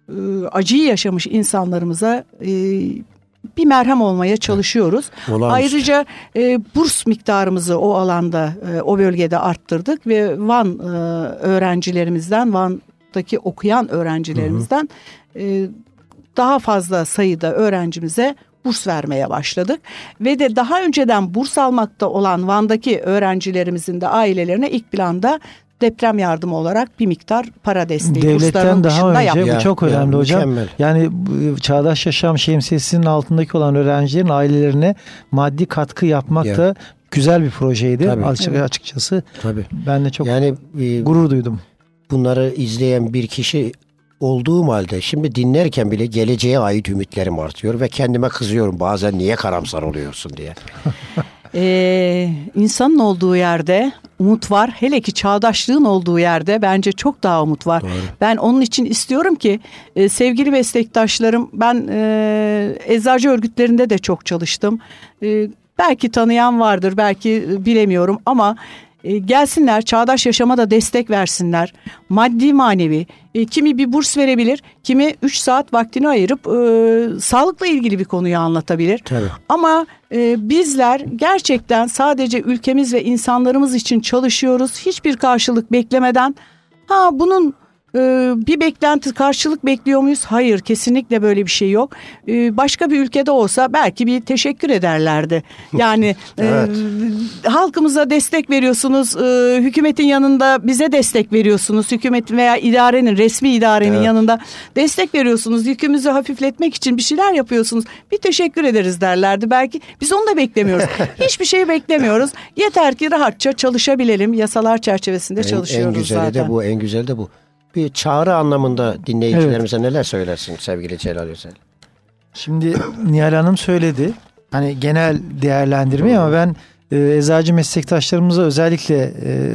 e, acıyı yaşamış insanlarımıza e, bir merhem olmaya çalışıyoruz. Olağanüstü. Ayrıca e, burs miktarımızı o alanda, e, o bölgede arttırdık ve Van e, öğrencilerimizden, Van'daki okuyan öğrencilerimizden e, daha fazla sayıda öğrencimize burs vermeye başladık. Ve de daha önceden burs almakta olan Van'daki öğrencilerimizin de ailelerine ilk planda deprem yardımı olarak bir miktar para desteği Devletten daha önce bu Ya, çok ya, önemli hocam. mükemmel. Yani bu Çağdaş Yaşam Şemsiyesi'nin altındaki olan öğrencilerin ailelerine maddi katkı yapmak Ya. da güzel bir projeydi. Tabii. Açık, açıkçası Tabii. ben de çok Yani e, gurur duydum. bunları izleyen bir kişi olduğum halde şimdi dinlerken bile geleceğe ait ümitlerim artıyor ve kendime kızıyorum bazen niye karamsar oluyorsun diye. Ee, insanın olduğu yerde umut var. Hele ki çağdaşlığın olduğu yerde bence çok daha umut var. Ben onun için istiyorum ki e, sevgili meslektaşlarım ben e, eczacı örgütlerinde de çok çalıştım. E, belki tanıyan vardır belki e, bilemiyorum ama e, gelsinler çağdaş yaşama da destek versinler. Maddi manevi. E, kimi bir burs verebilir, kimi 3 saat vaktini ayırıp e, sağlıkla ilgili bir konuyu anlatabilir. Tabii. Ama e, bizler gerçekten sadece ülkemiz ve insanlarımız için çalışıyoruz. Hiçbir karşılık beklemeden. Ha bunun bir beklenti karşılık bekliyor muyuz? Hayır kesinlikle böyle bir şey yok. E, başka bir ülkede olsa belki bir teşekkür ederlerdi. Yani e, Evet. halkımıza destek veriyorsunuz. e, hükümetin yanında bize destek veriyorsunuz. Hükümet veya idarenin resmi idarenin Evet. yanında destek veriyorsunuz. Yükümüzü hafifletmek için bir şeyler yapıyorsunuz. Bir teşekkür ederiz derlerdi. Belki biz onu da beklemiyoruz. Hiçbir şey beklemiyoruz. Yeter ki rahatça çalışabilelim. Yasalar çerçevesinde En, çalışıyoruz en güzeli zaten. de bu, en güzeli de bu. Bir çağrı anlamında dinleyicilerimize neler söylersin sevgili Celal Özel? Şimdi Nihal Hanım söyledi. Hani genel değerlendirme ama ben e, eczacı meslektaşlarımıza özellikle e,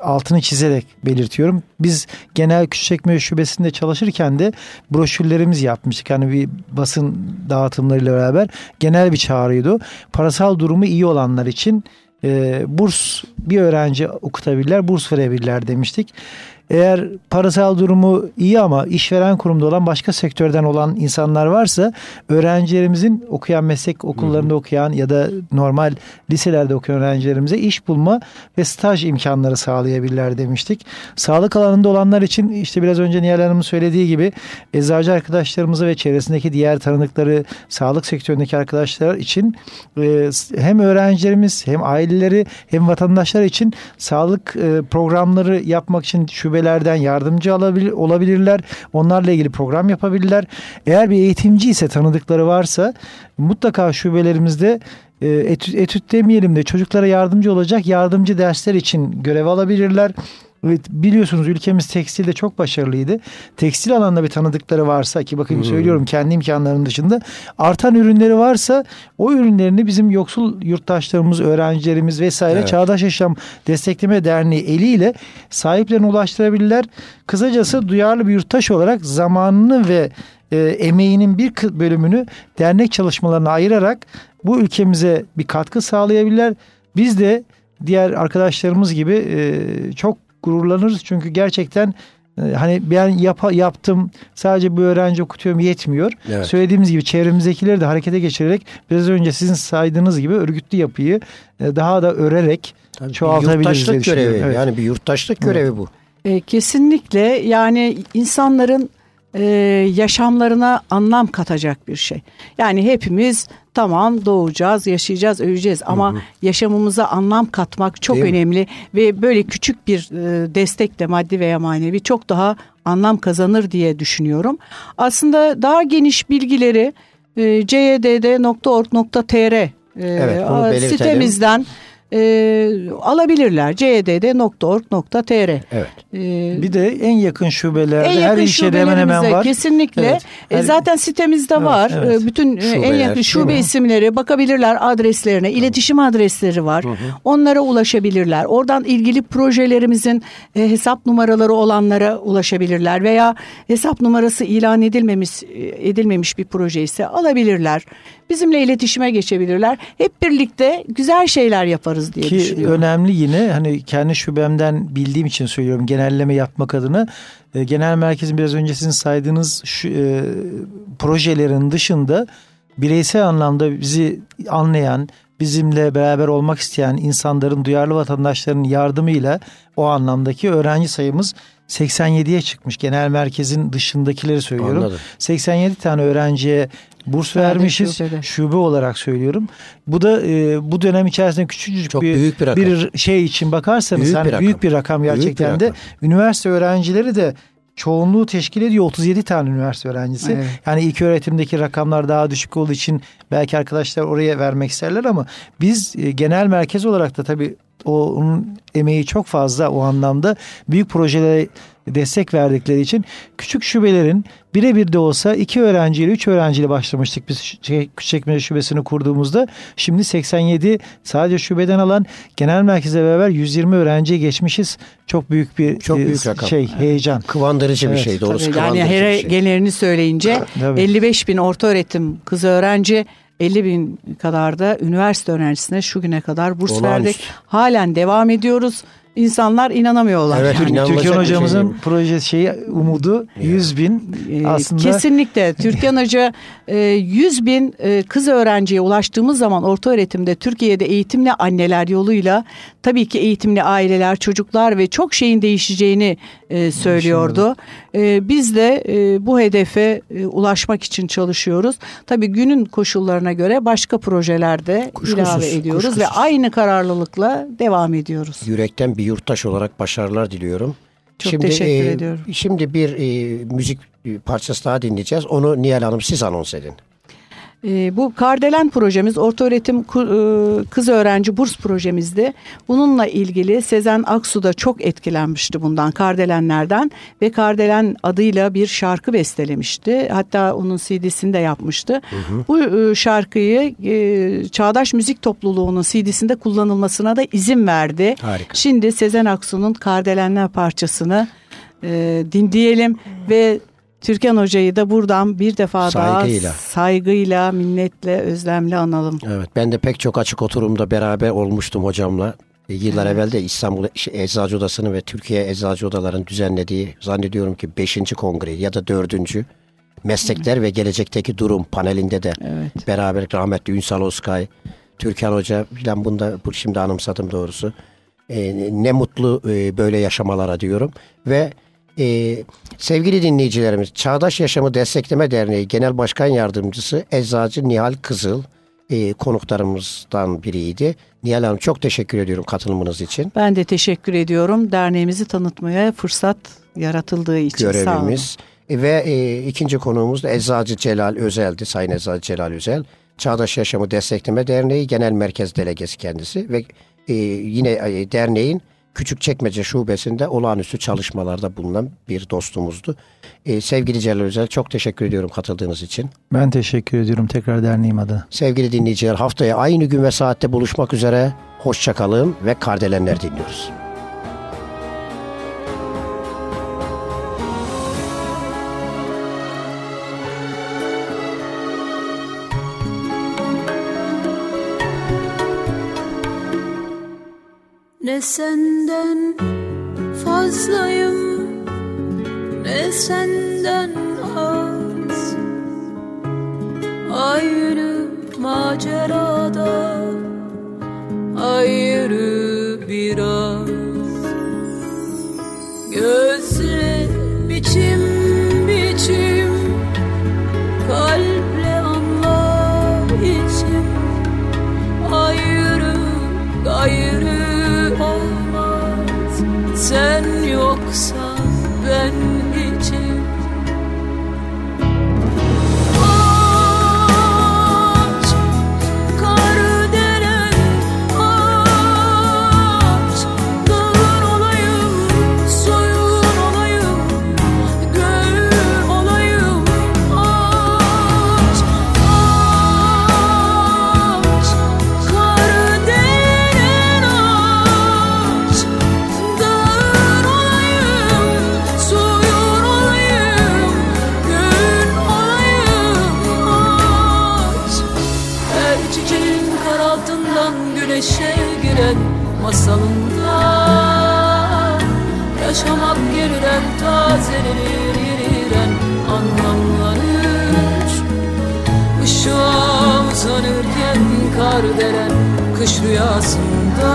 altını çizerek belirtiyorum. Biz genel Küçükçekmece Şubesi'nde çalışırken de broşürlerimiz yapmıştık. Hani bir basın dağıtımlarıyla beraber genel bir çağrıydı. Parasal durumu iyi olanlar için e, burs bir öğrenci okutabilirler, burs verebilirler demiştik. Eğer parasal durumu iyi ama işveren kurumda olan başka sektörden olan insanlar varsa öğrencilerimizin okuyan meslek okullarında okuyan ya da normal liselerde okuyan öğrencilerimize iş bulma ve staj imkanları sağlayabilirler demiştik. Sağlık alanında olanlar için işte biraz önce Nihal Hanım'ın söylediği gibi eczacı arkadaşlarımıza ve çevresindeki diğer tanıdıkları sağlık sektöründeki arkadaşlar için e, hem öğrencilerimiz hem aileleri hem vatandaşlar için sağlık e, programları yapmak için şubelerden yardımcı alabilir, olabilirler. Onlarla ilgili program yapabilirler. Eğer bir eğitimci ise tanıdıkları varsa mutlaka şubelerimizde e, etüt, etüt demeyelim de çocuklara yardımcı olacak yardımcı dersler için görev alabilirler. Biliyorsunuz ülkemiz tekstilde çok başarılıydı. Tekstil alanında bir tanıdıkları varsa ki bakın söylüyorum kendi imkanlarının dışında artan ürünleri varsa o ürünlerini bizim yoksul yurttaşlarımız, öğrencilerimiz vesaire Evet. Çağdaş Yaşam Destekleme Derneği eliyle sahiplerine ulaştırabilirler. Kısacası duyarlı bir yurttaş olarak zamanını ve e, emeğinin bir bölümünü dernek çalışmalarına ayırarak bu ülkemize bir katkı sağlayabilirler. Biz de diğer arkadaşlarımız gibi e, çok gururlanırız çünkü gerçekten e, hani ben yapa, yaptım sadece bu öğrenci okutuyorum yetmiyor. Evet. Söylediğimiz gibi çevremizdekileri de harekete geçirerek biraz önce sizin saydığınız gibi örgütlü yapıyı e, daha da örerek Tabii bir çoğaltabiliriz yurttaşlık görevi. Evet. Yani bir yurttaşlık görevi bu. E, kesinlikle yani insanların e, yaşamlarına anlam katacak bir şey. Yani hepimiz tamam doğacağız, yaşayacağız, öleceğiz ama yaşamımıza anlam katmak çok Değil mi? önemli ve böyle küçük bir e, destekle maddi veya manevi çok daha anlam kazanır diye düşünüyorum. Aslında daha geniş bilgileri e, cedd.org.tr e, Evet, bunu a- belirtelim. Sitemizden e, alabilirler. cedd.org.tr Evet. e, Bir de en yakın şubelerde en her yakın ilçede hemen hemen var. Kesinlikle. Evet. E, Her- zaten sitemizde Evet, var. evet. E, Bütün e, en Şubeler, yakın şube isimleri bakabilirler adreslerine. iletişim adresleri var. Onlara ulaşabilirler. Oradan ilgili projelerimizin e, hesap numaraları olanlara ulaşabilirler veya hesap numarası ilan edilmemiş e, edilmemiş bir proje ise alabilirler. Bizimle iletişime geçebilirler. Hep birlikte güzel şeyler yaparız diye Ki düşünüyorum. önemli yine hani kendi şubemden bildiğim için söylüyorum genelleme yapmak adına e, genel merkezin biraz önce sizin saydığınız şu, e, projelerin dışında bireysel anlamda bizi anlayan bizimle beraber olmak isteyen insanların duyarlı vatandaşların yardımıyla o anlamdaki öğrenci sayımız 87'ye çıkmış. Genel merkezin dışındakileri söylüyorum. Anladım. 87 tane öğrenciye burs Sadece vermişiz. şubede. Şube olarak söylüyorum. Bu da e, bu dönem içerisinde küçücük Çok bir, büyük bir rakam. şey için bakarsanız Büyük hani bir rakam. büyük bir rakam Büyük bir gerçekten de rakam. üniversite öğrencileri de çoğunluğu teşkil ediyor 37 tane üniversite öğrencisi. Evet. Yani ilk öğretimdeki rakamlar daha düşük olduğu için belki arkadaşlar oraya vermek isterler ama biz e, genel merkez olarak da tabii o- onun emeği çok fazla o anlamda büyük projelere destek verdikleri için küçük şubelerin birebir de olsa iki öğrenciyle üç öğrenciyle başlamıştık biz şey, Küçükçekmece şubesini kurduğumuzda. Şimdi 87 sadece şubeden alan genel merkeze beraber 120 öğrenciye geçmişiz. Çok büyük bir Çok e, büyük rakam. şey heyecan. Kıvandırıcı bir Evet, şey. Doğrusu Tabii yani her bir şey. gelirini söyleyince Tabii. 55 bin orta öğretim kız öğrenci 50 bin kadar da üniversite öğrencisine şu güne kadar burs Olağanüstü. verdik. Halen devam ediyoruz. İnsanlar inanamıyorlar. Evet, yani. Türkan şey hocamızın değil. proje şeyi umudu 100 bin Ee, aslında Kesinlikle Türkan Hoca e, 100 bin e, kız öğrenciye ulaştığımız zaman orta öğretimde Türkiye'de eğitimli anneler yoluyla tabii ki eğitimli aileler, çocuklar ve çok şeyin değişeceğini e, söylüyordu. E, biz de e, bu hedefe e, ulaşmak için çalışıyoruz. Tabii günün koşullarına göre başka projelerde Kuşkusuz, ilave ediyoruz ve kuşkusuz. aynı kararlılıkla devam ediyoruz. Yürekten bir yurttaş olarak başarılar diliyorum. Çok teşekkür e, ediyorum. Şimdi bir e, müzik parçası daha dinleyeceğiz. Onu Nihal Hanım siz anons edin. Ee, bu Kardelen projemiz orta öğretim e, kız öğrenci burs projemizdi. Bununla ilgili Sezen Aksu da çok etkilenmişti bundan Kardelenlerden ve Kardelen adıyla bir şarkı bestelemişti. Hatta onun CD'sini de yapmıştı. Bu e, şarkıyı e, Çağdaş Müzik Topluluğu'nun CD'sinde kullanılmasına da izin verdi. Harika. Şimdi Sezen Aksu'nun Kardelenler parçasını e, dinleyelim ve Türkan Hoca'yı da buradan bir defa Saygıyla. daha saygıyla, minnetle, özlemle analım. Evet ben de pek çok açık oturumda beraber olmuştum hocamla. E, Yıllar evvel de İstanbul Eczacı Odası'nın ve Türkiye Eczacı Odaları'nın düzenlediği zannediyorum ki 5. kongre ya da 4. meslekler ve gelecekteki durum panelinde de Evet. beraber rahmetli Ünsal Oskay, Türkan Hoca filan bunda bu şimdi anımsadım doğrusu. E, ne mutlu e, böyle yaşamalara diyorum ve e, sevgili dinleyicilerimiz Çağdaş Yaşamı Destekleme Derneği Genel Başkan Yardımcısı Eczacı Nihal Kızıl e, konuklarımızdan biriydi. Nihal Hanım çok teşekkür ediyorum katılımınız için. Ben de teşekkür ediyorum. Derneğimizi tanıtmaya fırsat yaratıldığı için. Görevimiz. E, Ve e, ikinci konuğumuz da Eczacı Celal Özel'di. Sayın Eczacı Celal Özel. Çağdaş Yaşamı Destekleme Derneği Genel Merkez Delegesi kendisi ve e, yine e, derneğin Küçükçekmece Şubesi'nde olağanüstü çalışmalarda bulunan bir dostumuzdu. E, sevgili Celal Özel çok teşekkür ediyorum katıldığınız için. ben teşekkür ediyorum tekrar derneğim adına. Sevgili dinleyiciler haftaya aynı gün ve saatte buluşmak üzere. Hoşçakalın ve Kardelenler dinliyoruz. Ne senden fazlayım. Ne senden az? Ayrı macerada ayrı biraz güneşe giren masalında. Yaşamak yeniden tazelenir yeniden anlamlanır. Işığa uzanırken kar delen kış rüyasında.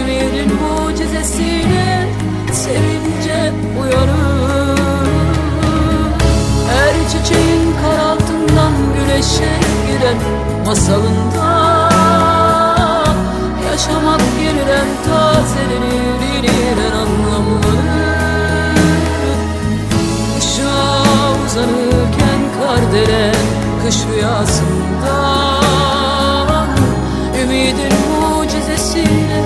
Ümidin mucizesiyle sevince uyanır. Her çiçeğin güneşe giren masalında. Yaşamak yeniden tazelenir yeniden anlamlanır. Işığa uzanırken kar delen kış rüyasında. Ümidin mucizesiyle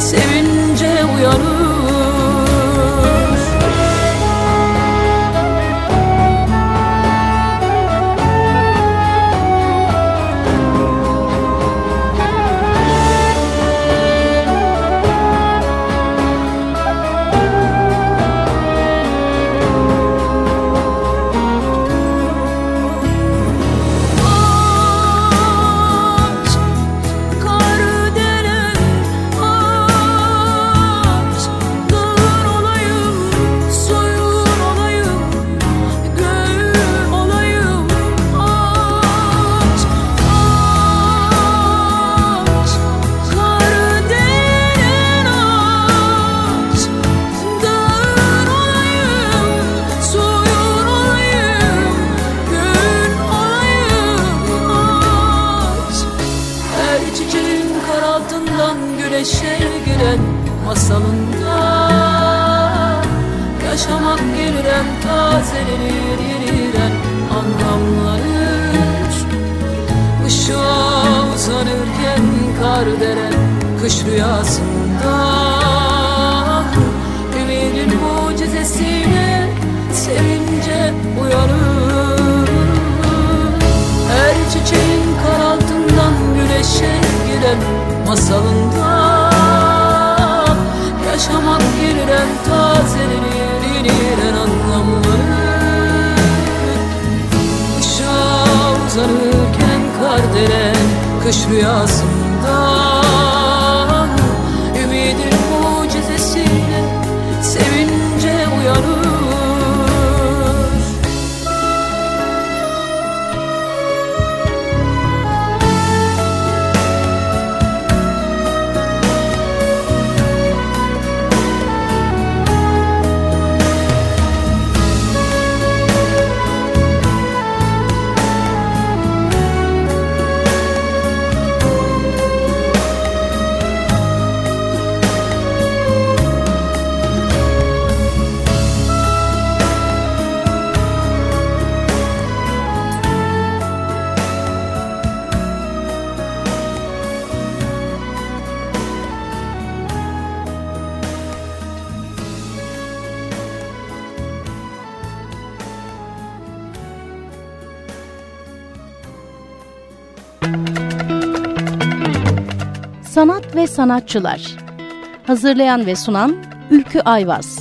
sevince uyanır Yaşamak yeniden tazelenir yeniden anlamlanır Işığa uzanırken kar deren kış rüyasında. Ümidin mucizesiyle sevince uyanır. Her çiçeğin kar altından güneşe giren masalında. Yaşamak yeniden tazelenir yeniden anlamlanır Işığa uzanırken kar delen kış rüyasında sanatçılar. Hazırlayan ve sunan Ülkü Ayvaz.